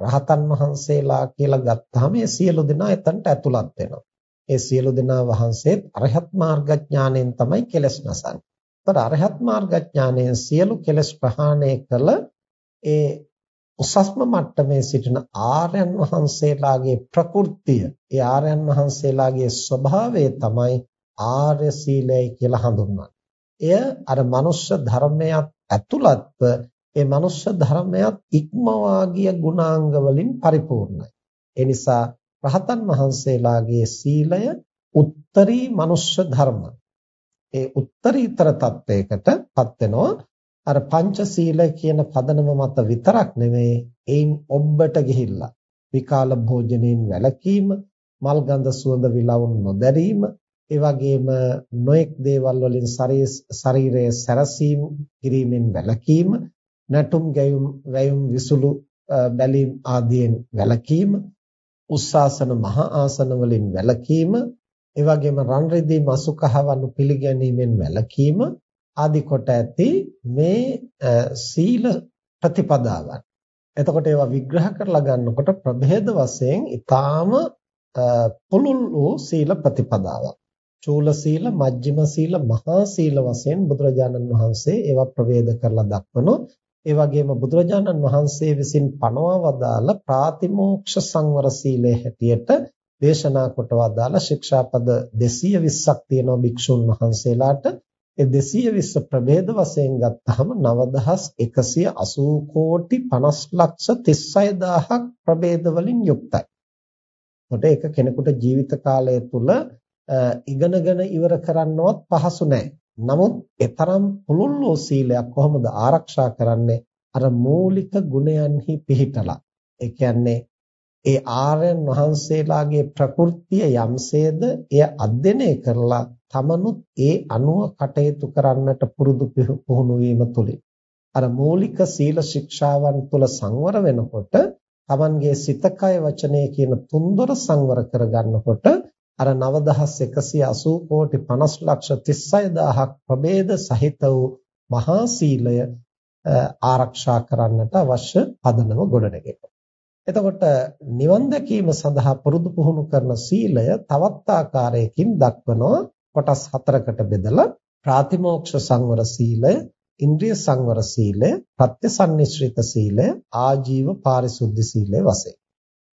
රහතන් වහන්සේලා කියලා ගත්තාම ඒ සියලු දෙනා එතනට ඇතුළත් වෙනවා. ඒ සියලු දෙනා වහන්සේත් අරහත් මාර්ගඥාණයෙන් තමයි කෙලස් නසන්නේ. ඒතර අරහත් මාර්ගඥාණයෙන් සියලු කෙලස් ප්‍රහාණය කළ ඒ උසස්ම මට්ටමේ සිටින ආර්යයන් වහන්සේලාගේ ප්‍රകൃතිය, ඒ ආර්යයන් වහන්සේලාගේ ස්වභාවය තමයි ආර්ය සීලය කියලා හඳුන්වන්නේ. එය අර මනුෂ්‍ය ධර්මයක් ඇතුළත්ව ඒ මනුෂ්‍ය ධර්මයක් ඉක්මවා ගිය ගුණාංග වලින් පරිපූර්ණයි. ඒ නිසා රහතන් වහන්සේලාගේ සීලය උත්තරී මනුෂ්‍ය ධර්ම. ඒ උත්තරීතර තත්වයකටපත් වෙනවා. අර පංච සීල කියන පදනම මත විතරක් නෙවෙයි ඒන් ඔබට ගිහිල්ලා විකාල භෝජනයෙන් වැළකීම, මල් ගඳ සුවඳ විලවුන් නොදැරීම, ඒ වගේම නොඑක් දේවල් වලින් ශරීරය සැරසීම කිරීමෙන් වැළකීම නැටුම් ගැයුම් වැයුම් විසුළු බැලීම් ආදියෙන් වැළකීම උස්සාසන මහ ආසන වලින් වැළකීම ඒ වගේම රන් රිදී මසු කහවණු පිළිගැනීමෙන් වැළකීම ආදි කොට ඇති මේ සීල ප්‍රතිපදාවන් එතකොට ඒවා විග්‍රහ කරලා ගන්නකොට ප්‍රභේද වශයෙන් ඊටාම පුළුල් වූ සීල ප්‍රතිපදාවක් චූල සීල, මජ්ක්‍ධිම සීල, මහා සීල වශයෙන් බුදුරජාණන් වහන්සේ ඒවා ප්‍රවේද කරලා දක්වනවා. ඒ වගේම බුදුරජාණන් වහන්සේ විසින් පනවා වදාළ ප්‍රාතිමෝක්ෂ සංවර සීලය හැටියට දේශනා කොට වදාළ ශික්ෂාපද 220ක් තියෙනවා භික්ෂුන් වහන්සේලාට ඒ 220 ප්‍රභේද වශයෙන් ගත්තාම 9180 කෝටි 50 ලක්ෂ 36000ක් ප්‍රභේද වලින් යුක්තයි. එතකොට ඒක කෙනෙකුට ජීවිත කාලය තුල ඉගෙනගෙන ඉවර කරන්නවත් පහසු නෑ. නමුත් ඊතරම් පුළුල් වූ සීලයක් කොහොමද ආරක්ෂා කරන්නේ? අර මූලික ගුණයන්හි පිහිටලා. ඒ කියන්නේ ඒ ආර්යයන් වහන්සේලාගේ ප්‍රകൃතිය යම්සේද එය අධ්‍යයනය කරලා තමනුත් ඒ අනුව කටයුතු කරන්නට පුරුදු පුහුණු වීම තුලින් අර මූලික සීල ශික්ෂාවන් තුල සංවර වෙනකොට තමන්ගේ සිත කය වචනය කියන තුන්දොර සංවර කරගන්නකොට අර 9180 කෝටි 50 ලක්ෂ 36000ක් ප්‍රභේද සහිත වූ මහා සීලය ආරක්ෂා කරන්නට අවශ්‍ය පදනම ගොඩනගෙනවා. එතකොට නිවන් දැකීම සඳහා පුරුදු පුහුණු කරන සීලය තවත් ආකාරයකින් දක්වනවා කොටස් හතරකට බෙදලා ප්‍රාතිමෝක්ෂ සංවර සීලය, ඉන්ද්‍රිය සංවර සීලය, ප්‍රත්‍යසන්නිශ්‍රිත සීලය, ආජීව පාරිශුද්ධ සීලය වශයෙන්.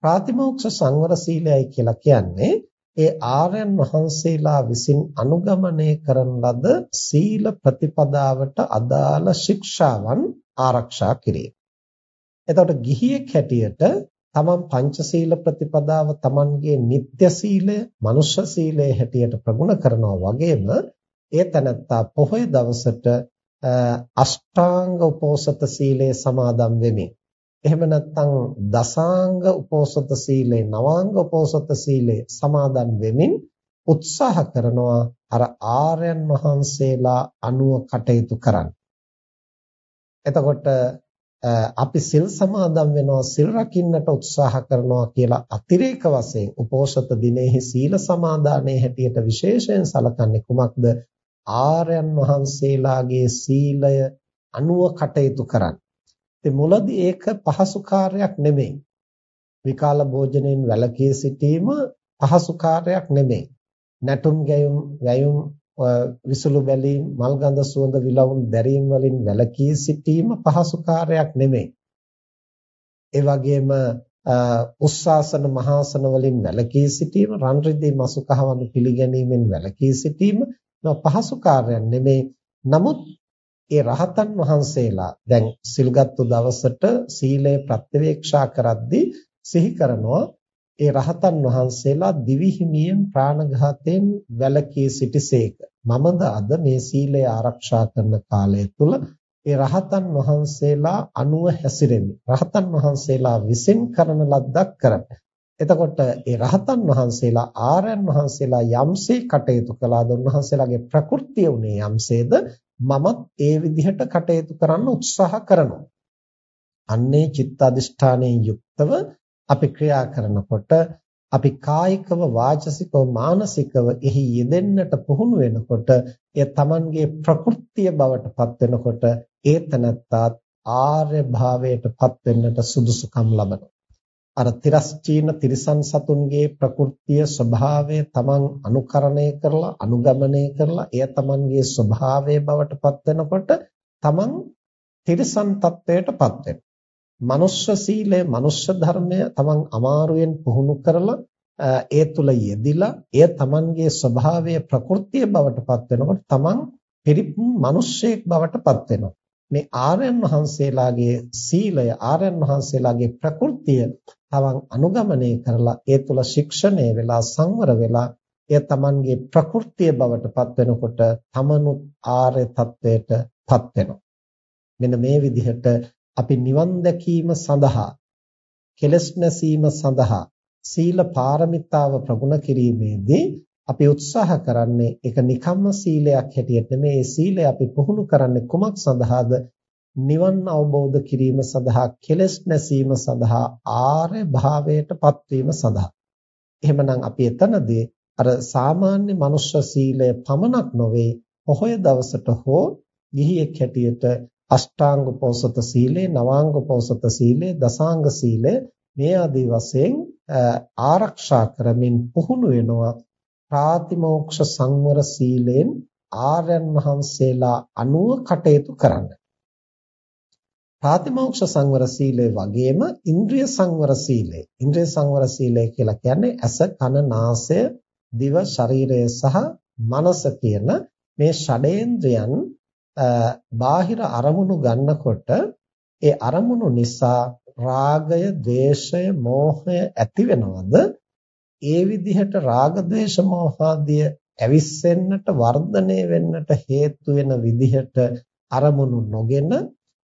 ප්‍රාතිමෝක්ෂ සංවර සීලයයි කියලා කියන්නේ ඒ ආර්යයන් වහන්සේලා විසින් අනුගමනය කරන ලද සීල ප්‍රතිපදාවට අදාළ ශික්ෂාවන් ආරක්ෂා කිරීම. එතකොට ගිහියෙක් හැටියට තමන් පංචශීල ප්‍රතිපදාව තමන්ගේ නিত্য සීලය, මනුෂ්‍ය සීලය හැටියට ප්‍රගුණ කරනවා වගේම ඒ තනත්තා පොහොය දවසට අෂ්ටාංග උපෝසත සීලය සමාදන් වෙමින් එහෙම නැත්නම් දසාංග උපෝසත සීලේ නවාංග උපෝසත සීලේ සමාදන් වෙමින් උත්සාහ කරනවා අර ආර්යයන් වහන්සේලා අනුව කටයුතු කරන්න. එතකොට අපි සිල් සමාදන් වෙනවා සිල් රකින්නට උත්සාහ කරනවා කියලා අතිරේක වශයෙන් උපෝසත දිනෙහි සීල සමාදානයේ හැටියට විශේෂයෙන් සලකන්නේ කුමක්ද? ආර්යයන් වහන්සේලාගේ සීලය අනුව කටයුතු කරන්න. ඉතින් මුලදී ඒක පහසු කාර්යයක් නෙමෙයි. විකාල භෝජනයෙන් වැළකී සිටීම පහසු කාර්යයක් නෙමෙයි. නැටුම් ගැයුම් වැයුම් විසුළු බැලීම් මල් ගඳ සුවඳ විලවුන් දැරීම් වලින් වැළකී සිටීම පහසු කාර්යයක් නෙමෙයි. ඒ වගේම උස්සාසන මහාසන වලින් වැළකී සිටීම රන් රිදී මසු කහවණු පිළිගැනීමෙන් වැළකී සිටීම පහසු කාර්යයක් නෙමෙයි. නමුත් ඒ රහතන් වහන්සේලා දැන් සිල්ගත්තු දවසට සීලය ප්‍රත්‍යවේක්ෂා කරද්දී සිහි කරනවා. ඒ රහතන් වහන්සේලා දිවිහිමියෙන් ප්‍රාණඝාතයෙන් වැළකී සිටිසේක මමද අද මේ සීලය ආරක්ෂා කරන කාලය තුල ඒ රහතන් වහන්සේලා අනුව හැසිරෙමි. රහතන් වහන්සේලා විසින් කරන ලද්දක් කරමි. එතකොට ඒ රහතන් වහන්සේලා ආර්යයන් වහන්සේලා යම්සේ කටයුතු කළාද උන්වහන්සේලාගේ ප්‍රകൃතිය උනේ යම්සේද මමත් ඒ විදිහට කටයුතු කරන්න උත්සාහ කරනවා. අන්නේ චිත්ත අධිෂ්ඨානයෙන් යුක්තව අපි ක්‍රියා කරනකොට අපි කායිකව වාචසිකව මානසිකව එහි යෙදෙන්නට පුහුණු වෙනකොට එය Tamanගේ ප්‍රകൃතිය බවට පත් වෙනකොට ඒ තනත්තාත් ආර්ය භාවයට පත් වෙන්නට සුදුසුකම් ලබනවා. අර තිරස්චීන තිරිසන් සතුන්ගේ ප්‍රകൃතිය ස්වභාවය තමන් අනුකරණය කරලා අනුගමනය කරලා එය තමන්ගේ ස්වභාවය බවට පත් වෙනකොට තමන් තිරිසන් තත්වයටපත් වෙනවා. මනුෂ්‍ය සීලය, මනුෂ්‍ය ධර්මය තමන් අමාරුවෙන් පුහුණු කරලා ඒ තුල යෙදිලා එය තමන්ගේ ස්වභාවය ප්‍රകൃතිය බවටපත් වෙනකොට තමන් පිරිපුම් මිනිසෙක් බවටපත් වෙනවා. මේ ආර්යයන් වහන්සේලාගේ සීලය ආර්යයන් වහන්සේලාගේ ප්‍රകൃතිය තමන් අනුගමනය කරලා ඒ තුල ශික්ෂණය වෙලා සංවර වෙලා එය තමන්ගේ ප්‍රകൃතිය බවට පත් වෙනකොට තමනුත් ආර්ය තත්වයට පත් වෙනවා. මෙන්න මේ විදිහට අපි නිවන් දැකීම සඳහා කෙලස් නැසීම සඳහා සීල පාරමිතාව ප්‍රගුණ කිරීමේදී අපි උත්සාහ කරන්නේ ඒක නිකම්ම සීලයක් හැටියට නෙමෙයි. ඒ සීලය අපි පුහුණු කරන්නේ කුමක් සඳහාද? නිවන් අවබෝධ කිරීම සඳහා කෙලස් නැසීම සඳහා ආර්ය භාවයට පත්වීම සඳහා. එහෙමනම් අපි එතනදී අර සාමාන්‍ය මනුෂ්‍ය සීලය පමණක් නොවේ. පොහොය දවසට හෝ ගිහියෙක් හැටියට අෂ්ටාංග පෝසත සීලය, නවාංග පෝසත සීලය, දසාංග සීලය මේ ආදී වශයෙන් ආරක්ෂා කරමින් පුහුණු වෙනවා. ප්‍රාතිමෝක්ෂ සංවර සීලෙන් ආර්යයන් වහන්සේලා අනුව කටයුතු කරන්න. ප්‍රාතිමෝක්ෂ සංවර සීලය වගේම ඉන්ද්‍රිය සංවර සීලය. ඉන්ද්‍රිය සංවර සීලය කියලා කියන්නේ ඇස, කන, නාසය, දිව, ශරීරය සහ මනස කියන මේ ෂඩේන්ද්‍රයන් බාහිර අරමුණු ගන්නකොට ඒ අරමුණු නිසා රාගය, ద్వේෂය, මෝහය ඇති වෙනවද? ඒ විදිහට රාග, ద్వේෂ, මෝහාදිය ඇවිස්සෙන්නට, වර්ධනය වෙන්නට හේතු වෙන විදිහට අරමුණු නොගෙන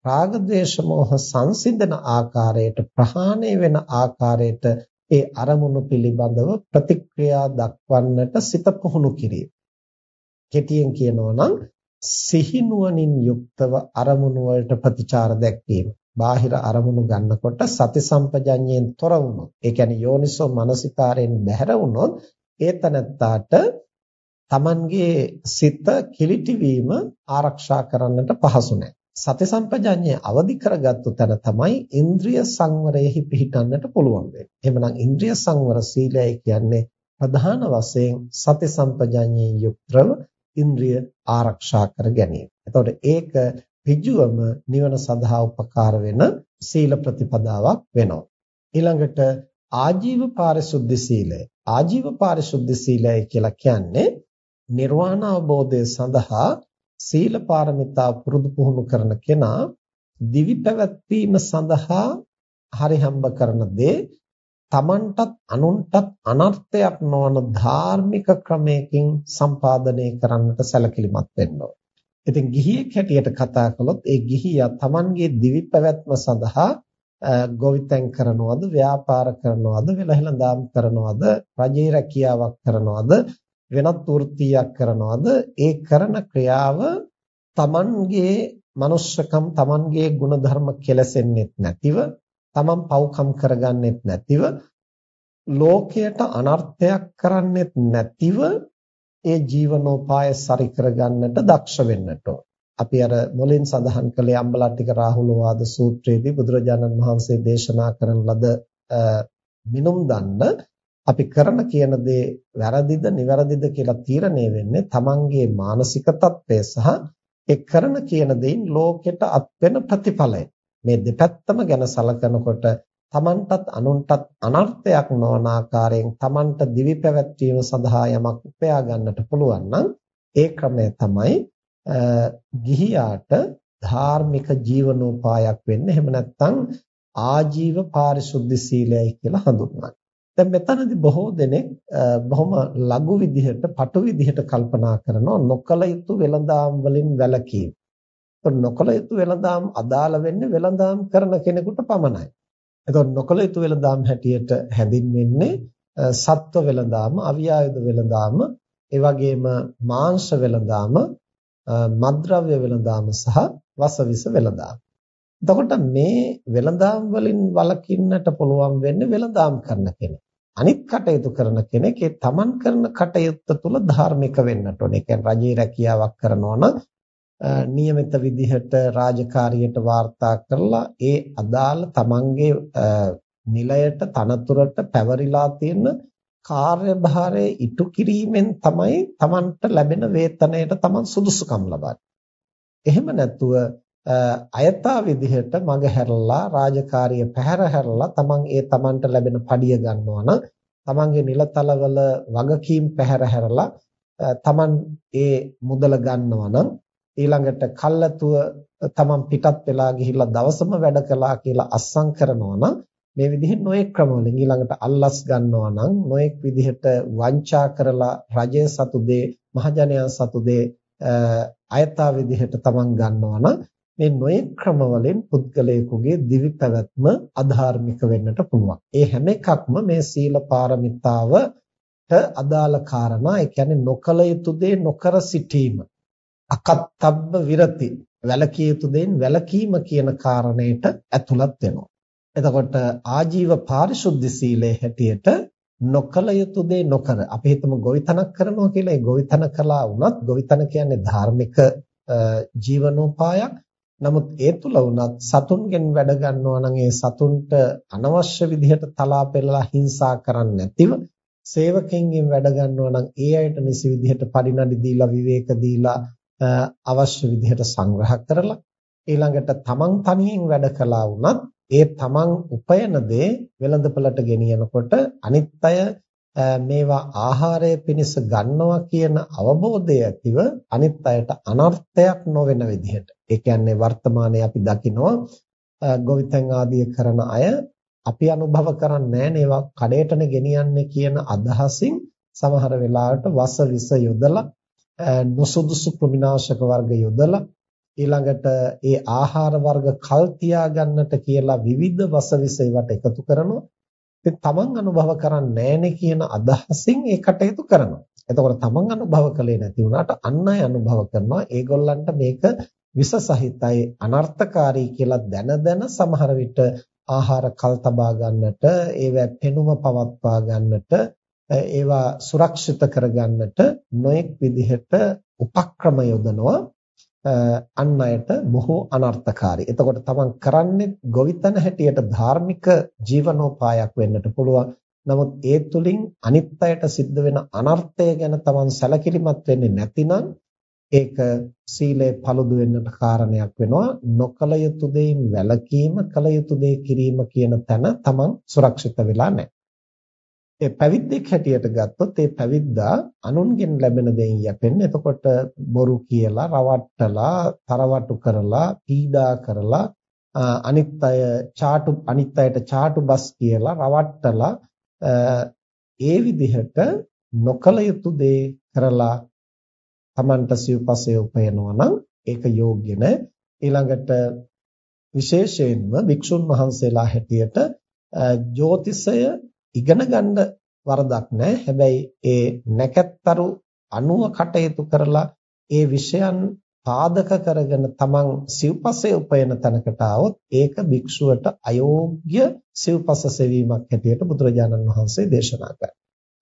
රාග, ద్వේෂ, මෝහ සංසිඳන ආකාරයට ප්‍රහාණය වෙන ආකාරයට ඒ අරමුණු පිළිබඳව ප්‍රතික්‍රියා දක්වන්නට සිත පුහුණු කිරීම. කෙටියෙන් කියනවා නම් සිහිනුවණින් යුක්තව අරමුණු වලට ප්‍රතිචාර දැක්වීම. බාහිර අරමුණු ගන්නකොට සති සම්පජඤ්ඤයෙන් තොර වුණොත්, ඒ කියන්නේ යෝනිසෝ මනසිකාරයෙන් බැහැර වුණොත්, ඒ තනත්තාට Tamanගේ සිත කිලිටි වීම ආරක්ෂා කරන්නට පහසු නැහැ. සති සම්පජඤ්ඤය අවදි කරගත්තු තැන තමයි ඉන්ද්‍රිය සංවරයෙහි පිහිටන්නට පුළුවන් වෙන්නේ. එහෙමනම් ඉන්ද්‍රිය සංවර සීලය කියන්නේ ප්‍රධාන වශයෙන් සති සම්පජඤ්ඤයෙන් යුක්තව ඉන්ද්‍රිය ආරක්ෂා කර ගැනීම. එතකොට ඒක ඍජුවම නිවන සඳහා උපකාර වෙන සීල ප්‍රතිපදාවක් වෙනවා. ඊළඟට ආජීව පාරිශුද්ධ සීලය. ආජීව පාරිශුද්ධ සීලය කියලා කියන්නේ නිර්වාණ අවබෝධය සඳහා සීල පාරමිතා පුරුදු පුහුණු කරන කෙනා දිවි පැවැත්වීම සඳහා හරි හම්බ කරන දේ තමන්ටත් අනුන්ටත් අනර්ථයක් නොවන ධාර්මික ක්‍රමයකින් සම්පාදනය කරන්නට සැලකිලිමත් වෙන්න ඉතින් ගිහියෙක් හැටියට කතා කළොත් ඒ ගිහියා තමන්ගේ දිවි පැවැත්ම සඳහා ගොවිතැන් කරනවද ව්‍යාපාර කරනවද වෙළහෙළඳාම් කරනවද රජේ රැකියාවක් කරනවද වෙනත් වෘත්තියක් කරනවද? ඒ කරන ක්‍රියාව තමන්ගේ මනුෂ්‍යකම් තමන්ගේ ගුණධර්ම කෙලසෙන්නෙත් නැතිව තමන් පව්කම් කරගන්නෙත් නැතිව ලෝකයට අනර්ථයක් කරන්නෙත් නැතිව ඒ ජීවනෝපාය සරි කරගන්නට දක්ෂ වෙන්නට අපි අර මුලින් සඳහන් කළේ අම්බලට්ටික රාහුල වාද සූත්‍රයේදී බුදුරජාණන් වහන්සේ දේශනා කරන ලද මිනුම් දන්න අපි කරන කියන දේ වැරදිද නිවැරදිද කියලා තීරණය වෙන්නේ තමන්ගේ මානසික තත්ත්වය සහ ඒ කරන කියන දෙයින් ලෝකෙට අත් වෙන ප්‍රතිඵලය. මේ දෙපැත්තම ගැන සලකනකොට තමන්ටත් අනුන්ටත් අනර්ථයක් නොවන ආකාරයෙන් තමන්ට දිවි පැවැත්වීම සඳහා යමක් උපයා ගන්නට පුළුවන් නම් ඒ ක්‍රමය තමයි ගිහියාට ධාර්මික ජීවනෝපායක් වෙන්න. එහෙම නැත්නම් ආජීව පාරිශුද්ධ සීලයයි කියලා හඳුන්වන්නේ. දැන් මෙතනදී බොහෝ දෙනෙක් බොහොම ලඝු විදිහට, පටු විදිහට කල්පනා කරනවා නොකල යුතු වෙළඳාම් වලින් වැළකීම. නොකල යුතු වෙළඳාම් අදාළ වෙන්නේ වෙළඳාම් කරන කෙනෙකුට පමණයි. එතකොට නොකල යුතු වෙළඳාම් හැටියට හැඳින්වෙන්නේ සත්ව වෙළඳාම, අවියායුධ වෙළඳාම, ඒ වගේම මාංශ වෙළඳාම, මද්ද්‍රව්‍ය වෙළඳාම සහ වසවිස වෙළඳාම. එතකොට මේ වෙළඳාම් වලින් වළකින්නට පුළුවන් වෙන්නේ වෙළඳාම් කරන කෙනෙක්. අනිත් කටයුතු කරන කෙනෙක් ඒ තමන් කරන කටයුත්ත තුළ ධාර්මික වෙන්නට ඕනේ. ඒ කියන්නේ රජේ රැකියාවක් කරනවා නම් નિયમિત විදිහට රාජකාරියට වාර්තා කරලා ඒ අදාළ තමන්ගේ නිලයට තනතුරට පැවරිලා තියෙන කාර්යභාරය ඉටු කිරීමෙන් තමයි තමන්ට ලැබෙන වේතනයට තමන් සුදුසුකම් ලබන්නේ. එහෙම නැතුව අයථා විදිහට මග හැරලා රාජකාරිය පැහැර හැරලා තමන් ඒ තමන්ට ලැබෙන පඩිය ගන්නවා නම් තමන්ගේ නිලතලවල වගකීම් පැහැර හැරලා තමන් ඒ මුදල ගන්නවා නම් ඊළඟට කල්ැතුව තමන් පිටත් වෙලා ගිහිල්ලා දවසම වැඩ කළා කියලා අස්සම් කරනවා නම් මේ විදිහේ නොයෙක් ක්‍රමවලින් ඊළඟට අල්ලස් ගන්නවා නම් නොයෙක් විදිහට වංචා කරලා රජය සතු දේ මහජනයා සතු දේ අයථා විදිහට තමන් ගන්නවා නම් මේ නොයෙක් ක්‍රමවලින් පුද්ගලයෙකුගේ දිවි පැවැත්ම අධාර්මික වෙන්නට පුළුවන්. ඒ හැම එකක්ම මේ සීල පාරමිතාවට අදාළ කාරණා. ඒ කියන්නේ නොකල යුතු දේ නොකර සිටීම. අකත්තබ්බ විරති. වැලකිය යුතු දෙයින් වැලකීම කියන කාරණයට ඇතුළත් වෙනවා. එතකොට ආජීව පාරිශුද්ධ සීලයේ හැටියට නොකල යුතු දේ නොකර අපි හිතමු ගොවිතැනක් කරනවා කියලා ඒ ගොවිතැන කළා වුණත් ගොවිතැන කියන්නේ ධාර්මික ජීවනෝපායක් නමුත් ඒ තුල වුණත් සතුන්ගෙන් වැඩ ගන්නවා නම් ඒ සතුන්ට අනවශ්‍ය විදිහට තලා පෙරලා හිංසා කරන්නේ නැතිව සේවකෙන්ගෙන් වැඩ ගන්නවා නම් ඒ අයට නිසි විදිහට පරිණඩි දීලා විවේක දීලා අවශ්‍ය විදිහට සංග්‍රහ කරලා ඊළඟට තමන් තනියෙන් වැඩ කළා වුණත් ඒ තමන් උපයන දේ වෙළඳපළට ගෙනියනකොට අනිත් අය මේවා ආහාරය පිණිස ගන්නවා කියන අවබෝධය ඇතිව අනිත් අයට අනර්ථයක් නොවන විදිහට. ඒ කියන්නේ වර්තමානයේ අපි දකිනවා ගොවිතැන් ආදිය කරන අය අපි අනුභව කරන්නේ නැහැ කඩේටනේ ගෙනියන්නේ කියන අදහසින් සමහර වෙලාවට වස විස යොදලා නොසුදුසු කෘමිනාශක වර්ග යොදලා ඊළඟට ඒ ආහාර වර්ග කල් තියා ගන්නට කියලා විවිධ වස විස ඒවට එකතු කරනවා ඉතින් තමන් අනුභව කරන්නේ නැහනේ කියන අදහසින් ඒ කටයුතු කරනවා. එතකොට තමන් අනුභව කළේ නැති වුණාට අන් අය අනුභව කරනවා. ඒගොල්ලන්ට මේක විස සහිතයි අනර්ථකාරී කියලා දැන දැන සමහර විට ආහාර කල් තබා ගන්නට, ඒවා පෙනුම පවත්වා ගන්නට, ඒවා සුරක්ෂිත කර ගන්නට නොඑක් විදිහට උපක්‍රම යොදනවා. අන් අයට බොහෝ අනර්ථකාරී. එතකොට තමන් කරන්නේ ගොවිතැන හැටියට ධාර්මික ජීවනෝපායක් වෙන්නට පුළුවන්. නමුත් ඒ තුලින් අනිත් අයට සිද්ධ වෙන අනර්ථය ගැන තමන් සැලකිලිමත් වෙන්නේ නැතිනම් ඒක සීලය paludu වෙන්නට කාරණයක් වෙනවා. නොකල යුතු දෙයින් වැළකීම, කල යුතු දේ කිරීම කියන තැන තමන් සුරක්ෂිත වෙලා නැහැ. ඒ පැවිද්දෙක් හැටියට ගත්තොත් ඒ පැවිද්දා අනුන්ගෙන් ලැබෙන දෙයින් යැපෙන්නේ. එතකොට බොරු කියලා, රවට්ටලා, තරවටු කරලා, පීඩා කරලා අනිත් අය ചാටු අනිත් අයට ചാටු බස් කියලා රවට්ටලා ඒ විදිහට නොකල යුතු දේ කරලා Tamanta සිව්පසය උපයනවා නම් ඒක යෝග්‍ය නැහැ. ඊළඟට විශේෂයෙන්ම වික්ෂුන් වහන්සේලා හැටියට ජ්‍යොතිෂය ඉගෙන ගන්න වරදක් නැහැ. හැබැයි ඒ නැකත්තරු අනුව කටයුතු කරලා ඒ විෂයන් පාදක කරගෙන තමන් සිව්පසය උපයන තැනකට આવොත් ඒක භික්ෂුවට අයෝග්‍ය සිව්පස සෙවීමක් හැටියට බුදුරජාණන් වහන්සේ දේශනා කරා.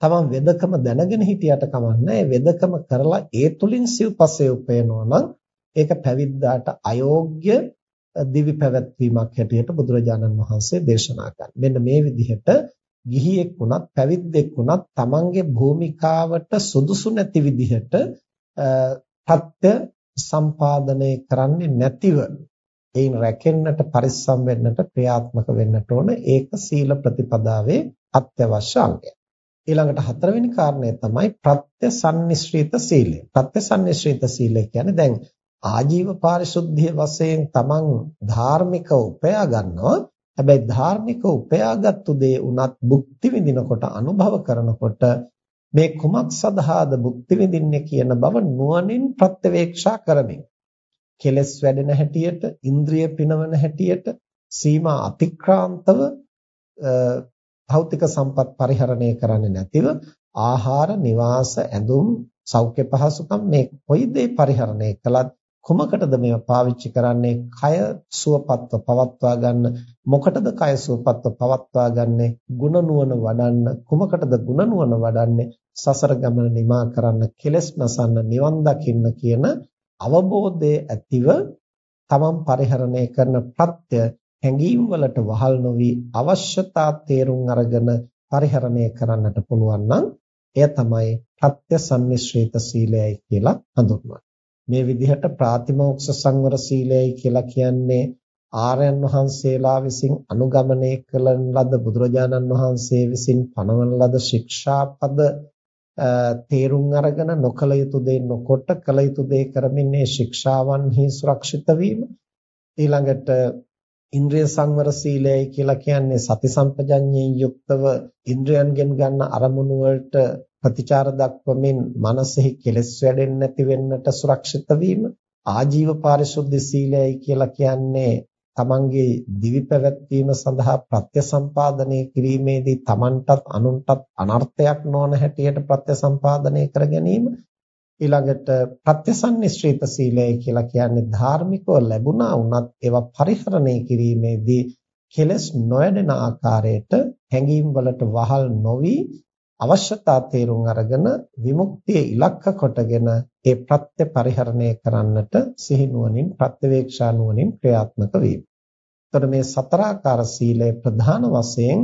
තමන් වෙදකම දැනගෙන හිටියට කමන්නේ වෙදකම කරලා ඒ තුලින් සිව්පසය උපයනවා නම් ඒක පැවිද්දාට අයෝග්‍ය දිවි පැවැත්වීමක් හැටියට බුදුරජාණන් වහන්සේ දේශනා කරා. මෙන්න මේ විදිහට ගිහියෙක් වුණත් පැවිද්දෙක් වුණත් තමන්ගේ භූමිකාවට සුදුසු නැති විදිහට පත්‍ය සම්පාදනය කරන්නේ නැතිව ඒන් රැකෙන්නට පරිස්සම් වෙන්නට ක්‍රියාත්මක වෙන්නට ඕන ඒක සීල ප්‍රතිපදාවේ අත්‍යවශ්‍ය අංගයක්. ඊළඟට හතරවෙනි කාරණය තමයි ප්‍රත්‍ය සම්නිශ්‍රිත සීලය. ප්‍රත්‍ය සම්නිශ්‍රිත සීලය කියන්නේ දැන් ආජීව පාරිශුද්ධිය වශයෙන් තමන් ධාර්මිකව උපයා ගන්නවා හැබැයි ධාර්මික උපයාගත්තු දේ උනත් භුක්ති විඳිනකොට අනුභව කරනකොට මේ කුමක් සඳහාද භුක්ති විඳින්නේ කියන බව නුවණින් ප්‍රත්‍යවේක්ෂා කරමින් කෙලස් වැඩෙන හැටියට ඉන්ද්‍රිය පිනවන හැටියට සීමා අතික්‍රාන්තව භෞතික සම්පත් පරිහරණය කරන්නේ නැතිව ආහාර, නිවාස, ඇඳුම්, සෞඛ්‍ය පහසුකම් මේ කොයි දේ පරිහරණය කළත් කොමකටද මේවා පාවිච්චි කරන්නේ? කය සුවපත්ව පවත්වා ගන්න. මොකටද කය සුවපත්ව පවත්වා ගන්නෙ? ಗುಣ නුවණ වඩන්න. කොමකටද ಗುಣ නුවණ වඩන්නේ? සසර ගමන නිමා කරන්න, කෙලෙස් නසන්න, නිවන් දකින්න කියන අවබෝධය ඇතිව තමන් පරිහරණය කරන ප්‍රත්‍ය හැඟීම් වලට වහල් නොවි අවශ්‍යතා තේරුම් අරගෙන පරිහරණය කරන්නට පුළුවන් නම් එය තමයි ප්‍රත්‍ය සම්මිශ්‍රිත සීලයයි කියලා හඳුන්වන්නේ. මේ විදිහට ප්‍රාතිමෝක්ෂ සංවර සීලයයි කියලා කියන්නේ ආර්යයන් වහන්සේලා විසින් අනුගමනය කළ ලද බුදුරජාණන් වහන්සේ විසින් පනවන ලද ශික්ෂාපද තේරුම් අරගෙන නොකල යුතු දේ නොකොට කල යුතු දේ කරමින් මේ ශික්ෂාවන්හි සුරක්ෂිත වීම ඊළඟට ඉන්ද්‍රිය සංවර සීලයයි කියලා කියන්නේ සති සම්පජඤ්ඤයෙන් යුක්තව ඉන්ද්‍රයන්ගෙන් ගන්න අරමුණු වලට ප්‍රතිචාර දක්වමින් මනසෙහි කෙලෙස් වැඩෙන්නේ නැති වෙන්නට සුරක්ෂිත වීම ආජීව පාරිශුද්ධ සීලයයි කියලා කියන්නේ තමන්ගේ දිවි පැවැත්වීම සඳහා ප්‍රත්‍ය සම්පාදනය කිරීමේදී තමන්ටත් අනුන්ටත් අනර්ථයක් නොවන හැටියට ප්‍රත්‍ය සම්පාදනය කර ගැනීම ඊළඟට ප්‍රත්‍යසන්නිශ්චිත සීලය කියලා කියන්නේ ධාර්මිකව ලැබුණා වුණත් ඒවා පරිහරණය කිරීමේදී කෙලස් නොයඩෙන ආකාරයට හැඟීම් වලට වහල් නොවි අවශ්‍යතා තේරුම් අරගෙන විමුක්තිය ඉලක්ක කොටගෙන ඒ ප්‍රත්‍ය පරිහරණය කරන්නට සිහිනුවණින් ප්‍රත්‍යවේක්ෂා නුවණින් ක්‍රියාත්මක වීම. එතකොට මේ සතරාකාර සීලය ප්‍රධාන වශයෙන්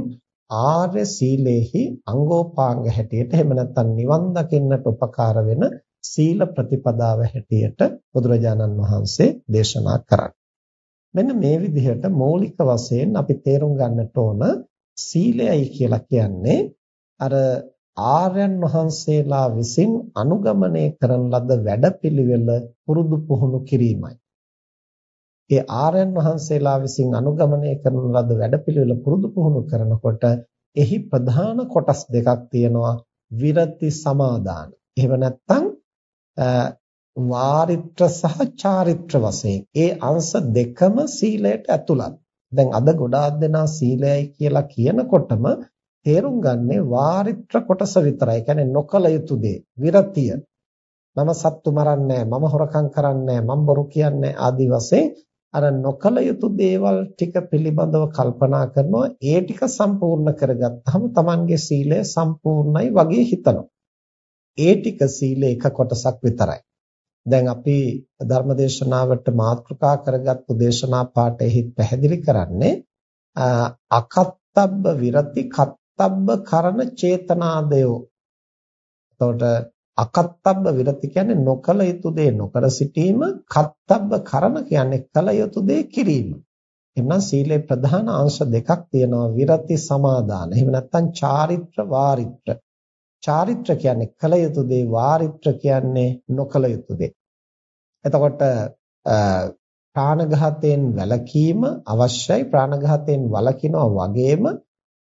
ආර්ය සීලේහි අංගෝපාංග හැටියට එහෙම නැත්නම් නිවන් දකින්නට උපකාර වෙන සීල ප්‍රතිපදාව හැටියට බුදුරජාණන් වහන්සේ දේශනා කරන්නේ. මෙන්න මේ විදිහට මৌলিক වශයෙන් අපි තේරුම් ගන්නට ඕන සීලයයි කියලා කියන්නේ අර ආර්යයන් වහන්සේලා විසින් අනුගමනය කරන ලද වැඩපිළිවෙල පුරුදු පුහුණු කිරීමයි. ඒ ආර්යයන් වහන්සේලා විසින් අනුගමනය කරන ලද වැඩපිළිවෙල පුරුදු පුහුණු කරනකොට එහි ප්‍රධාන කොටස් දෙකක් තියෙනවා විරති සමාදාන. එහෙම නැත්නම් වාරිත්‍ර සහ චාරිත්‍ර වශයෙන් ඒ අංශ දෙකම සීලයට ඇතුළත්. දැන් අද ගොඩාක් දෙනා සීලයයි කියලා කියනකොටම තේරුම් ගන්නේ වාරිත්‍ර කොටස විතරයි. කියන්නේ නොකල යුතු දේ, විරතිය. මම සත්තු මරන්නේ මම හොරකම් කරන්නේ මම බොරු කියන්නේ ආදි වශයෙන් අර නොකල යුතු දේවල් ටික පිළිබඳව කල්පනා කරනවා ඒ ටික සම්පූර්ණ කරගත්තාම Tamanගේ සීලය සම්පූර්ණයි වගේ හිතනවා. ඒ ටික සීලේ එක කොටසක් විතරයි. දැන් අපි ධර්මදේශනාවට මාතෘකා කරගත්තු දේශනා පාඩෙහි පැහැදිලි කරන්නේ අකත්තබ්බ විරති කත්තබ්බ කරන චේතනාදයෝ. එතකොට අකත්තබ්බ විරති කියන්නේ නොකල යුතු දේ නොකර සිටීම, කත්තබ්බ කරන කියන්නේ කල යුතු දේ කිරීම. එhmenan සීලේ ප්‍රධාන අංශ දෙකක් තියෙනවා විරති සමාදාන. එහෙම නැත්නම් චාරිත්‍ර වාරිත්‍ර. චාරිත්‍ර කියන්නේ කල යුතු දේ වාරිත්‍ර කියන්නේ නොකල යුතු දේ. එතකොට ප්‍රාණඝාතයෙන් වැළකීම අවශ්‍යයි ප්‍රාණඝාතයෙන් වළකිනවා වගේම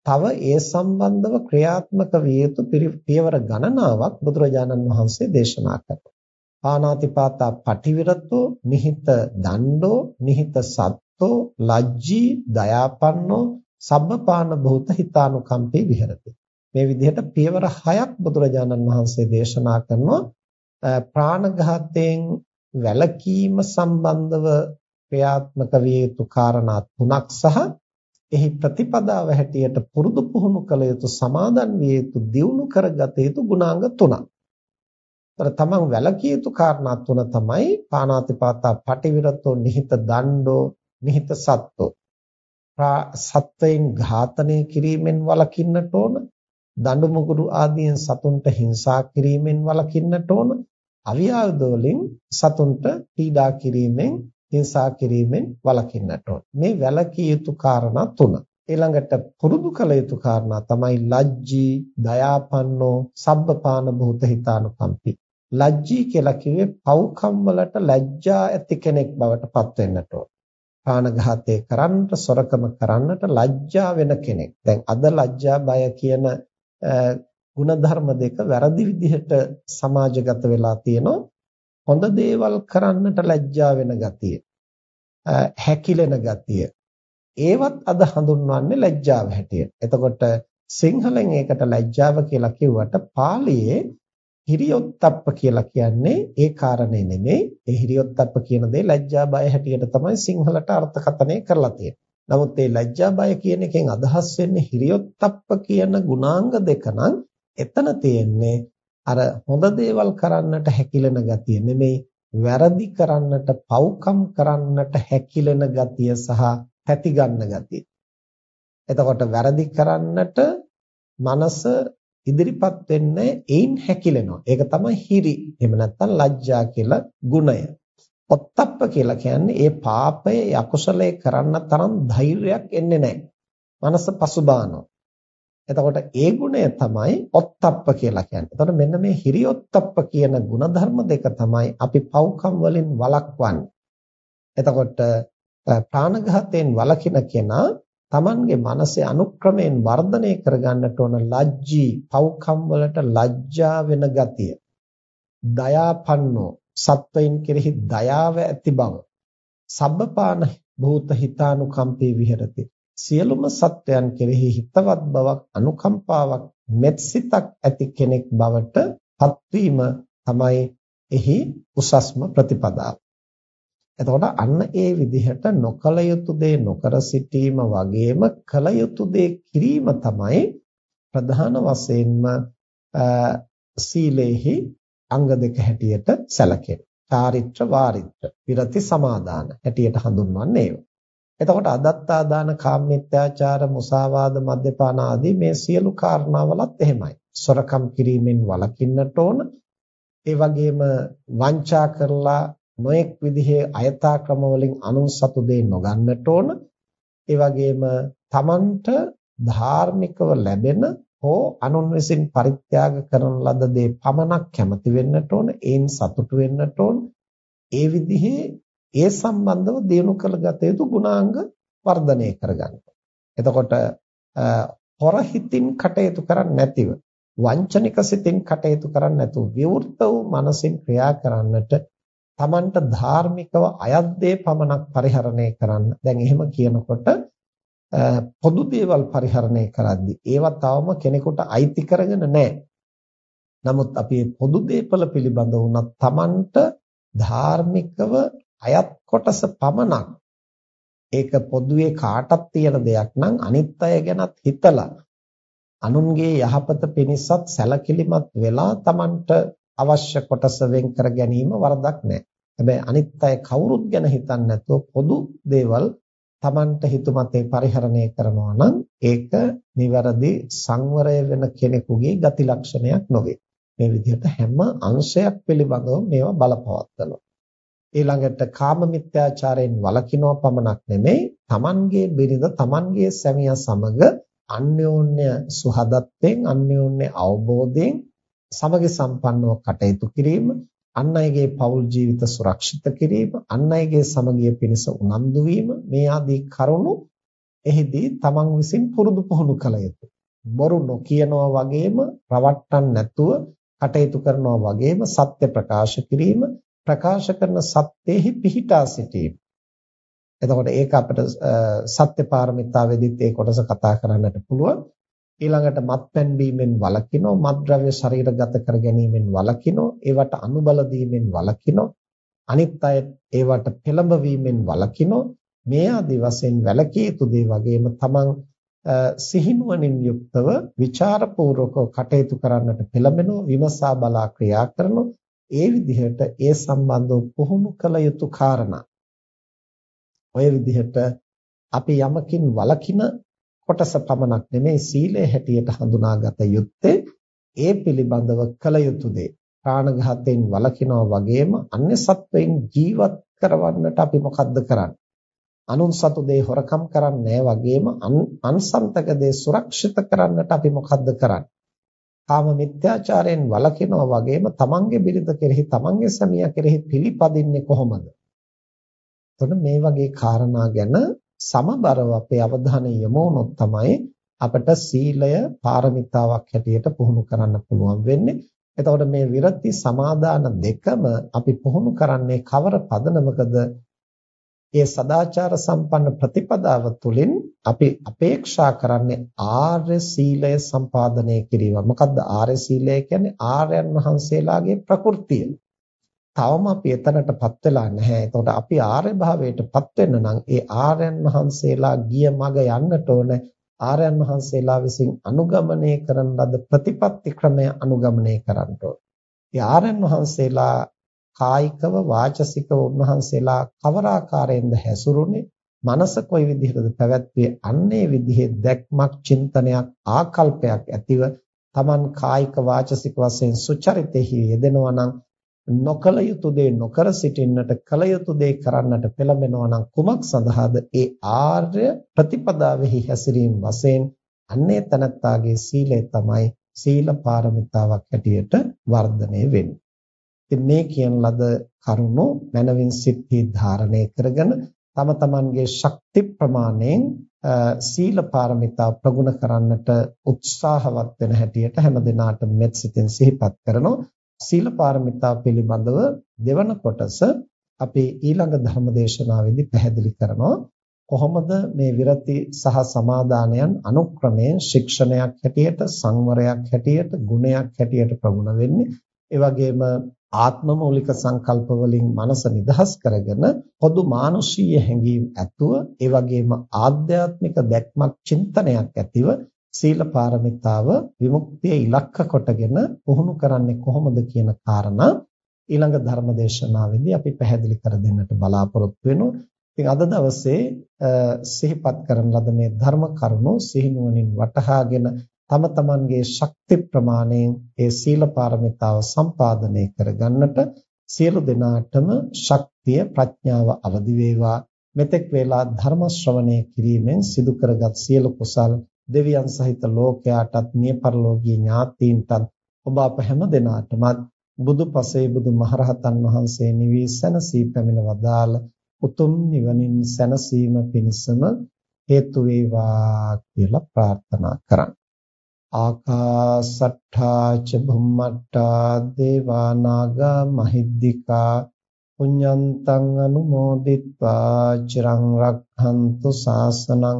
තව ඒ සම්බන්ධව ක්‍රියාත්මක විය යුතු පියවර ගණනාවක් බුදුරජාණන් වහන්සේ දේශනා කළා. පානාතිපාතා පටිවිරතෝ නිහිත දණ්ඩෝ නිහිත සත්තෝ ලජ්ජී දයාපන්නෝ සබ්බපාන භූත හිතානුකම්පේ විහෙරති. මේ විදිහට පියවර 6ක් බුදුරජාණන් වහන්සේ දේශනා කරනවා ප්‍රාණඝාතයෙන් වැළකීම සම්බන්ධව ක්‍රියාත්මක විය යුතු කාරණා තුනක් සහ එහි ප්‍රතිපදාව හැටියට පුරුදු පුහුණු කළ යුතු සමාදන් විය යුතු දියුණු කරගත යුතු ගුණාංග තුනක්. ତර තමන් වැළකී යුතු කාරණා තුන තමයි පාණාතිපාතා පටිවිරතෝ නිහිත දණ්ඩෝ නිහිත සත්තෝ. සත්වයින් ඝාතනය කිරීමෙන් වළකින්නට ඕන දඬු මුගුරු ආදීන් සතුන්ට හිංසා කිරීමෙන් වළකින්නට ඕන. අවියාවද වලින් සතුන්ට පීඩා කිරීමෙන් හිංසා කිරීමෙන් වළකින්නට ඕන. මේ වැළකී යුතු කාරණා තුන. ඊළඟට පුරුදු කළ යුතු කාරණා තමයි ලජ්ජී දයාපන්නෝ සබ්බපාන භූත හිතානුකම්පි. ලජ්ජී කියලා කිව්වේ පව්කම් වලට ලැජ්ජා ඇති කෙනෙක් බවට පත් වෙන්නට ඕන. ප්‍රාණඝාතය කරන්නට සොරකම කරන්නට ලැජ්ජා වෙන කෙනෙක්. දැන් අද ලැජ්ජා බය කියන ಗುಣධර්ම දෙක වැරදි විදිහට සමාජගත වෙලා තියෙනවා. හොඳ දේවල් කරන්නට ලැජ්ජා වෙන ගතිය. හැකිලෙන ගතිය. ඒවත් අද හඳුන්වන්නේ ලැජ්ජාව හැටියට. එතකොට සිංහලෙන් ඒකට ලැජ්ජාව කියලා කිව්වට පාලියේ හිරියොත්ප්ප කියලා කියන්නේ ඒ කාරණේ නෙමෙයි. ඒ හිරියොත්ප්ප කියන දේ ලැජ්ජා බය හැටියට තමයි සිංහලට අර්ථකථනය කරලා තියෙන්නේ. නමුත් මේ ලැජ්ජා බය කියන එකෙන් අදහස් වෙන්නේ හිරියොත්ප්ප කියන ගුණාංග දෙක නම් එතන තියෙන්නේ අර හොඳ දේවල් කරන්නට හැකිලෙන ගතිය නෙමෙයි වැරදි කරන්නට පව්කම් කරන්නට හැකිලෙන ගතිය සහ පැති ගන්න ගතිය. එතකොට වැරදි කරන්නට මනස ඉදිරිපත් වෙන්නේ ඒන් හැකිලෙනවා. ඒක තමයි හිරි. එහෙම නැත්නම් ලැජ්ජා කියලා ගුණය. ඔත්තප්ප කියලා කියන්නේ ඒ පාපය අකුසලයේ කරන්න තරම් ධෛර්යයක් එන්නේ නැහැ. මනස පසුබානවා. එතකොට ඒ ගුණය තමයි ඔත්තප්ප කියලා කියන්නේ. එතකොට මෙන්න මේ හිරියොත්තප්ප කියන ಗುಣධර්ම දෙක තමයි අපි පව්කම් වලින් වළක්වන්නේ. එතකොට ප්‍රාණඝාතයෙන් වළකින කෙනා Tamanගේ මනසේ අනුක්‍රමයෙන් වර්ධනය කරගන්නට ඕන ලැජ්ජී පව්කම් වලට ලැජ්ජා වෙන ගතිය. දයාපන්නෝ සත්වයින් කෙරෙහි දයාව ඇති බව. සබ්බපාන භූත හිතානුකම්පේ විහෙරති. සියලුම සත්වයන් කෙරෙහි හිතවත් බවක් අනුකම්පාවක් මෙත්සිතක් ඇති කෙනෙක් බවට පත්වීම තමයි එහි උසස්ම ප්‍රතිපදාව. එතකොට අන්න ඒ විදිහට නොකල යුතු දේ නොකර සිටීම වගේම කල යුතු දේ කිරීම තමයි ප්‍රධාන වශයෙන්ම සීලේහි අංග දෙක හැටියට සැලකෙන්නේ. චාරිත්‍ර වාරිත්‍ර විරති සමාදාන හැටියට හඳුන්වන්නේ ඒවා. එතකොට අදත්තා දාන කාමමිත්‍යාචාර මුසාවාද මද්යපාන ආදී මේ සියලු කාරණාවලත් එහෙමයි. සොරකම් කිරීමෙන් වළකින්නට ඕන. ඒ වගේම වංචා කරලා නොඑක් විදිහේ අයථා ක්‍රම වලින් අනුන් සතු දෙය නොගන්නට ඕන. ඒ වගේම තමන්ට ධාර්මිකව ලැබෙන හෝ අනුන් විසින් පරිත්‍යාග කරන ලද දේ පමණක් කැමති වෙන්නට ඕන. ඒන් සතුටු වෙන්නට ඕන. ඒ විදිහේ ඒ සම්බන්ධව දිනු කරගත යුතු ගුණාංග වර්ධනය කරගන්න. එතකොට හොර හිතින් කටයුතු කරන්නේ නැතිව වංචනික සිතින් කටයුතු කරන්නේ නැතුව විවෘත වූ මනසින් ක්‍රියා කරන්නට Tamanට ධාර්මිකව අයත් දේ පමණක් පරිහරණය කරන්න. දැන් එහෙම කියනකොට පොදු දේවල් පරිහරණය කරද්දී ඒවා තවම කෙනෙකුට අයිති කරගෙන නැහැ. නමුත් අපි පොදු දේපල පිළිබඳ වුණත් Tamanට ධාර්මිකව අයත් කොටස පමණක් ඒක පොදුවේ කාටත් තියෙන දෙයක් නම් අනිත් අය ගැනත් හිතලා අනුන්ගේ යහපත පිණිසත් සැලකිලිමත් වෙලා Tamanට අවශ්‍ය කොටස වෙන් කර ගැනීම වරදක් නැහැ. හැබැයි අනිත් අය කවුරුත් ගැන හිතන්නේ නැතුව පොදු දේවල් Tamanට හිතුමතේ පරිහරණය කරනවා නම් ඒක නිවැරදි සංවරය වෙන කෙනෙකුගේ ගති ලක්ෂණයක් නොවේ. මේ විදිහට හැම අංශයක් පිළිබඳව මේවා බලපවත්වනවා. ඊළඟට කාම මිත්‍යාචාරයෙන් වළකිනවා පමණක් නෙමෙයි Tamanගේ බිරිඳ Tamanගේ සැමියා සමග අන්‍යෝන්‍ය සුහදත්වයෙන් අන්‍යෝන්‍ය අවබෝධයෙන් සමගි සම්පන්නව කටයුතු කිරීම අන් අයගේ පෞල් ජීවිත සුරක්ෂිත කිරීම අන් අයගේ සමගිය පිණිස උනන්දු වීම මේ ආදී කරුණු එහිදී තමන් විසින් පුරුදු පුහුණු කළ යුතුය. බොරු නොකියනවා වගේම රවට්ටන්න නැතුව කටයුතු කරනවා වගේම සත්‍ය ප්‍රකාශ කිරීම ප්‍රකාශ කරන සත්‍යෙහි පිහිටා සිටීම. එතකොට ඒක අපිට සත්‍ය පාරමිතාවේදීත් ඒ කොටස කතා කරන්නට පුළුවන්. ඊළඟට මත්පැන් බීමෙන් වළකිනෝ, මත්ද්‍රව්‍ය ශරීරගත කර ගැනීමෙන් වළකිනෝ, ඒවට අනුබල දීමෙන් වළකිනෝ, අනිත් අය ඒවට පෙළඹවීමෙන් වළකිනෝ, මේ ආදි වශයෙන් වැළකී යුතු දේ වගේම තමන් සිහිනුවණින් යුක්තව ਵਿਚාරපූර්වකව කටයුතු කරන්නට පෙළඹෙනවා, විමසා බලා ක්‍රියා කරනවා. ඒ විදිහට ඒ සම්බන්ධව පුහුණු කළ යුතු කාරණා. ඔය විදිහට අපි යමකින් වළකින කොටස පමණක් නෙමෙයි සීලය හැටියට හඳුනාගත යුත්තේ ඒ පිළිබඳව කළ යුතු දේ. ප්‍රාණඝාතයෙන් වළකිනවා වගේම අන්‍ය සත්වයින් ජීවත් කරවන්නට අපි මොකද්ද කරන්නේ? අනුන් සතු දේ හොරකම් කරන්නේ වගේම අන්සන්තක දේ සුරක්ෂිත කරන්නට අපි මොකද්ද කරන්නේ? කාම මිත්‍යාචාරයෙන් වළකිනවා වගේම තමන්ගේ බිරිඳ කෙරෙහි තමන්ගේ සැමියා කෙරෙහි පිළිපදින්නේ කොහොමද? එතකොට මේ වගේ කාරණා ගැන සමබරව අපේ අවධානය යොමු වුණොත් තමයි අපට සීලය පාරමිතාවක් හැටියට පුහුණු කරන්න පුළුවන් වෙන්නේ. එතකොට මේ විරති සමාදාන දෙකම අපි පුහුණු කරන්නේ කවර පදනමකද? ඒ සදාචාර සම්පන්න ප්‍රතිපදාව තුළින් අපි අපේක්ෂා කරන්නේ ආර්ය සීලය සම්පාදනය කිරීම. මොකද්ද ආර්ය සීලය කියන්නේ? ආර්යයන් වහන්සේලාගේ ප්‍රകൃතිය. තවම අපි එතනටපත් වෙලා නැහැ. එතකොට අපි ආර්ය භාවයටපත් වෙන්න නම් ඒ ආර්යයන් වහන්සේලා ගිය මඟ යන්නට ඕන. ආර්යයන් වහන්සේලා විසින් අනුගමනය කරන ලද ප්‍රතිපත්ති ක්‍රමය අනුගමනය කරන්න ඕන. ඒ ආර්යයන් වහන්සේලා කායිකව වාචසිකව උන්වහන්සේලා කවර ආකාරයෙන්ද හැසිරුනේ මනස කොයි විදිහටද පැවැත්වුවේ අන්නේ විදිහේ දැක්මක් චින්තනයක් ආකල්පයක් ඇතිව Taman කායික වාචසික වශයෙන් සුචරිතෙහි යෙදෙනවා නම් නොකල යුතු දේ නොකර සිටින්නට කල යුතු දේ කරන්නට පෙළඹෙනවා නම් කුමක් සඳහාද? ඒ ආර්ය ප්‍රතිපදාවෙහි හැසිරීම වශයෙන් අන්නේ තනත්තාගේ සීලය තමයි සීල පාරමිතාවක් හැටියට වර්ධනය වෙන්නේ. ඉතින් මේ කියන ලද කරුණු මනවින් සිත්හි ධාරණය කරගෙන තම තමන්ගේ ශක්ති ප්‍රමාණයෙන් සීල පාරමිතා ප්‍රගුණ කරන්නට උත්සාහවත් වෙන හැටියට හැම දිනාට මෙත් සිතින් සිහිපත් කරනවා. සීල පාරමිතා පිළිබඳව දෙවන කොටස අපි ඊළඟ ධර්ම දේශනාවේදී පැහැදිලි කරනවා. කොහොමද මේ විරති සහ සමාදානයන් අනුක්‍රමයෙන් ශික්ෂණයක් හැටියට සංවරයක් හැටියට ගුණයක් හැටියට ප්‍රගුණ වෙන්නේ? ඒ වගේම ආත්ම මූලික සංකල්ප වලින් මනස නිදහස් කරගෙන පොදු මානුෂීය හැඟීම් ඇතුව ඒ වගේම ආධ්‍යාත්මික දැක්මක් චින්තනයක් ඇතිව සීල පාරමිතාව විමුක්තිය ඉලක්ක කොටගෙන පුහුණු කරන්නේ කොහොමද කියන කාරණා ඊළඟ ධර්ම දේශනාවේදී අපි පැහැදිලි කර දෙන්නට බලාපොරොත්තු වෙනවා. ඉතින් අද දවසේ සිහිපත් කරන ලද මේ ධර්ම කරුණු සිහිනුවණින් වටහාගෙන තම තමන්ගේ ශක්ති ප්‍රමාණයෙන් ඒ සීල පාරමිතාව සම්පාදනය කරගන්නට සියලු දෙනාටම ශක්තිය ප්‍රඥාව අවදි වේවා මෙතෙක් වේලා ධර්ම ශ්‍රවණය කිරීමෙන් සිදු කරගත් සියලු කුසල් දෙවියන් සහිත ලෝකයාටත් මිය පරලෝකීය ඥාතීන්ටත් ඔබ අප හැම දෙනාටමත් බුදු පසේ බුදු මහරහතන් වහන්සේ නිවී සැනසී පැමිණ වදාළ උතුම් නිවනින් සැනසීම පිණිසම හේතු වේවා කියලා ප්‍රාර්ථනා කරන්න ආකාසට්ඨා ච බුම්මට්ඨා දේවා නාග මහිද්దికා පුඤ්ඤන්තං අනුමෝදිත්වා චිරං රක්ඛන්තු ශාසනං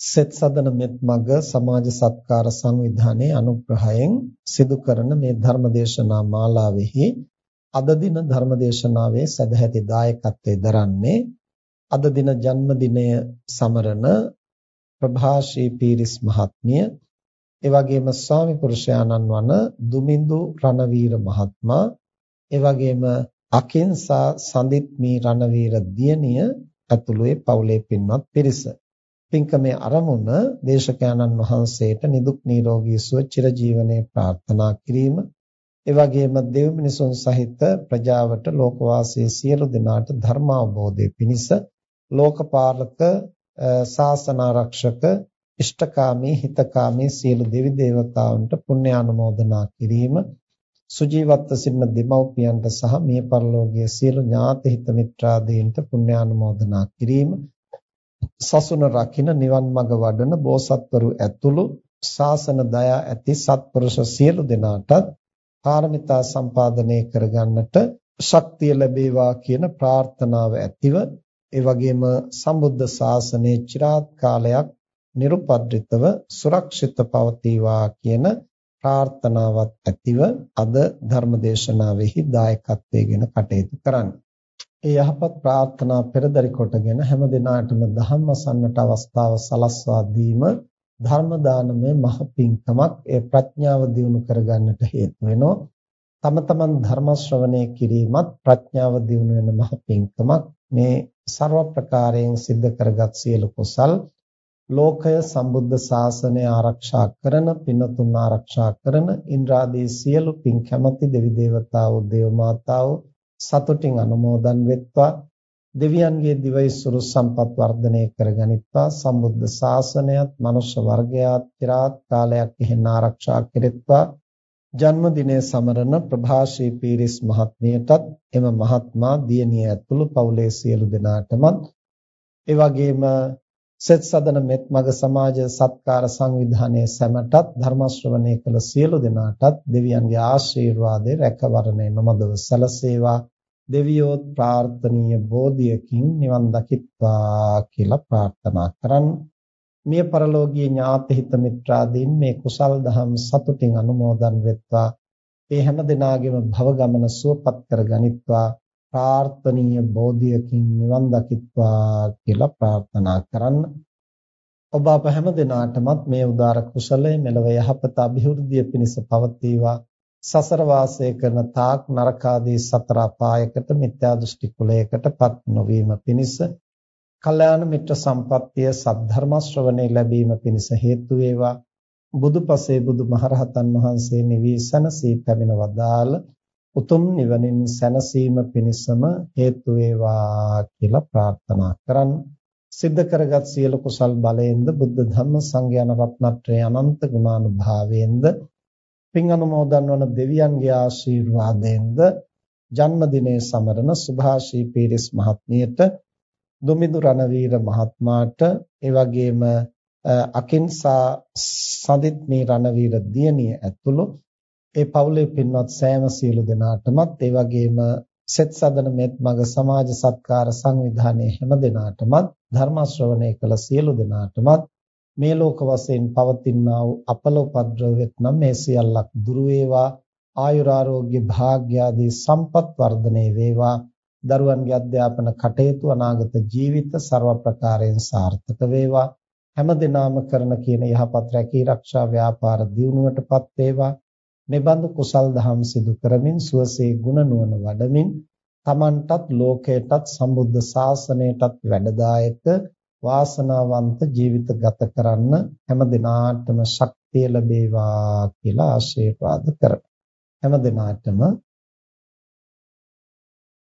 සෙත් සදන මෙත් මග සමාජ සත්කාර සංවිධානයේ අනුග්‍රහයෙන් සිදු කරන මේ ධර්මදේශනා මාලාවෙහි අද දින ධර්මදේශනාවේ සදැහැති දායකත්වයේ දරන්නේ අද දින ජන්මදිනය සමරන ප්‍රභාෂී පීරිස් මහත්මිය ඒ වගේම ස්වාමි පුරුෂයාණන් වන දුමින්දු රණවීර මහත්මයා ඒ වගේම අකින්සා සඳිත්මි රණවීර දියණිය ඇතුළුේ පවුලේ පින්වත් පිරිස. පින්කමේ ආරමුණ දේශකයන්න් වහන්සේට නිදුක් නිරෝගී සුව චිරජීවනයේ ප්‍රාර්ථනා කිරීම. ඒ වගේම දෙව් මිනිසුන් සහිත ප්‍රජාවට ලෝකවාසී සියලු දෙනාට ධර්ම අවබෝධය පිණිස ලෝකපාලක ශාසන ආරක්ෂක ඉෂ්ඨකාමී හිතකාමී සියලු දෙවි දේවතාවුන්ට පුණ්‍ය ආනුමෝදනා කිරීම. සුජීවත්ව සිටින දෙමව්පියන්ට සහ මිය පරලෝකීය සියලු ඥාති හිත මිත්‍රාදීන්ට පුණ්‍ය ආනුමෝදනා කිරීම. සසුන රකින්න නිවන් මඟ වඩන බෝසත්වරු ඇතුළු ශාසන දයා ඇති සත්පුරුෂ සියලු දෙනාටත් පාරමිතා සම්පාදනය කරගන්නට ශක්තිය ලැබේවා කියන ප්‍රාර්ථනාව ඇතිව ඒ වගේම සම්බුද්ධ ශාසනයේ চিරාත් කාලයක් nirupadritaව සුරක්ෂිත පවතිවා කියන ප්‍රාර්ථනාවත් ඇතිව අද ධර්මදේශනාවෙහි දායකත්වයෙන් කටයුතු කරන්නේ. ඒ යහපත් ප්‍රාර්ථනා පෙරදරි කොටගෙන හැම දිනාටම ධම්ම සම්න්නට අවස්ථාව සලස්වා දීම ධර්ම දානමය මහ පිංකමක් ඒ ප්‍රඥාව දියුණු කරගන්නට හේතු වෙනවා. තම තමන් ධර්ම ශ්‍රවණය කිරීමත් ප්‍රඥාව දියුණු වෙන මහ පිංකමක්. මේ ਸਰව ප්‍රකාරයෙන් සිද්ධ කරගත් සියලු කුසල් ලෝකය සම්බුද්ධ ශාසනය ආරක්ෂා කරන පින්තුන් ආරක්ෂා කරන ඉන්ද්‍රාදී සියලු පින් කැමැති දෙවි දේවතාවෝ දේව මාතාවෝ සතුටින් අනුමෝදන් වෙත්වා. දෙවියන්ගේ දිවයිසුරු සම්පත් වර්ධනය කරගනිත්වා සම්බුද්ධ ශාසනයත් මනුෂ්‍ය වර්ගයාත් চিරාත් කාලයක් එහෙන් ආරක්ෂා කෙරෙත්වා. ජන්මදිනය සමරන ප්‍රභාෂී පීරිස් මහත්මියටත් එම මහත්මා දියණිය ඇතුළු පවුලේ සියලු දෙනාටමත්. ඒ වගේම සෙත් සදන මෙත් මග සමාජ සත්කාර සංවිධානයේ සැමටත් ධර්ම ශ්‍රවණය කළ සියලු දෙනාටත් දෙවියන්ගේ ආශිර්වාදේ රැකවරණය නොමදව සැලසේවා. දෙවියෝත් ප්‍රාර්ථනීය බෝධියකින් නිවන් දකිත්වා කියලා ප්‍රාර්ථනා කරන් මිය පරලෝකීය ඥාති හිත මිත්‍රාදීන් මේ කුසල් දහම් සතුටින් අනුමෝදන් වෙත්වා. ඒ හැම දිනාගෙම භව ගමන සුවපත් කර ගනිත්වා. ප්‍රාර්ථනීය බෝධියකින් නිවන් දකිත්වා කියලා ප්‍රාර්ථනා කරන්න. ඔබ අප හැම දිනාටමත් මේ උදාර කුසලය මෙලව යහපත અભිවෘද්ධිය පිණිස පවතිවා. සසර වාසය කරන තාක් නරකාදී සතර අපායකට මිත්‍යා දෘෂ්ටි කුලයකටපත් නොවීම පිණිස කල්යාණ මිත්‍ර සම්පත්තිය සද්ධර්ම ශ්‍රවණේ ලැබීම පිණිස හේතු වේවා බුදුපසේ බුදුමහරහතන් වහන්සේ නිවී සනසී පැමිණ වදාළ උතුම් නිවනින් සැනසීම පිණිසම හේතු වේවා කියලා ප්‍රාර්ථනා කරන් සිද්ධ කරගත් සියලු කුසල් බලයෙන්ද බුද්ධ ධම්ම සංඝයාන රත්නත්‍රයේ අනන්ත ගුණානුභාවයෙන්ද පින් අනුමෝදන් වන දෙවියන්ගේ ආශිර්වාදයෙන්ද ජන්මදිනයේ සමරන සුභාෂී පීරිස් මහත්මියට දුමිදු රණවීර මහත්මයාට ඒ වගේම අකින්සා සදිත්මී රණවීර දියණිය ඇතුළු ඒ පවුලේ පින්වත් සෑම සියලු දෙනාටමත් ඒ වගේම සෙත් සදන මෙත් මග සමාජ සත්කාර සංවිධානයේ හැම දෙනාටමත් ධර්ම ශ්‍රවණය කළ සියලු දෙනාටමත් මේ ලෝක වශයෙන් පවතිනා වූ අපල උපද්‍රව වෙත්නම් මේ සියල්ලක් දුරු වේවා. ආයුරාෝග්‍ය භාග්ය ආදී සම්පත් වර්ධනය වේවා. දරුවන්ගේ අධ්‍යාපන කටයුතු අනාගත ජීවිත ਸਰව ප්‍රකාරයෙන් සාර්ථක වේවා. හැම දිනාම කරන කියන යහපත් රැකී ආරක්ෂා ව්‍යාපාර දියුණුවටපත් වේවා. මෙබඳු කුසල් දහම් සිදු කරමින් සුවසේ ගුණ නුවණ වඩමින් තමන්ටත් ලෝකයටත් සම්බුද්ධ ශාසනයටත් වැඩදායක වාසනාවන්ත ජීවිත ගත කරන්න හැම දිනාටම ශක්තිය ලැබේවා කියලා ආශිර්වාද කරමි. හැම දිනාටම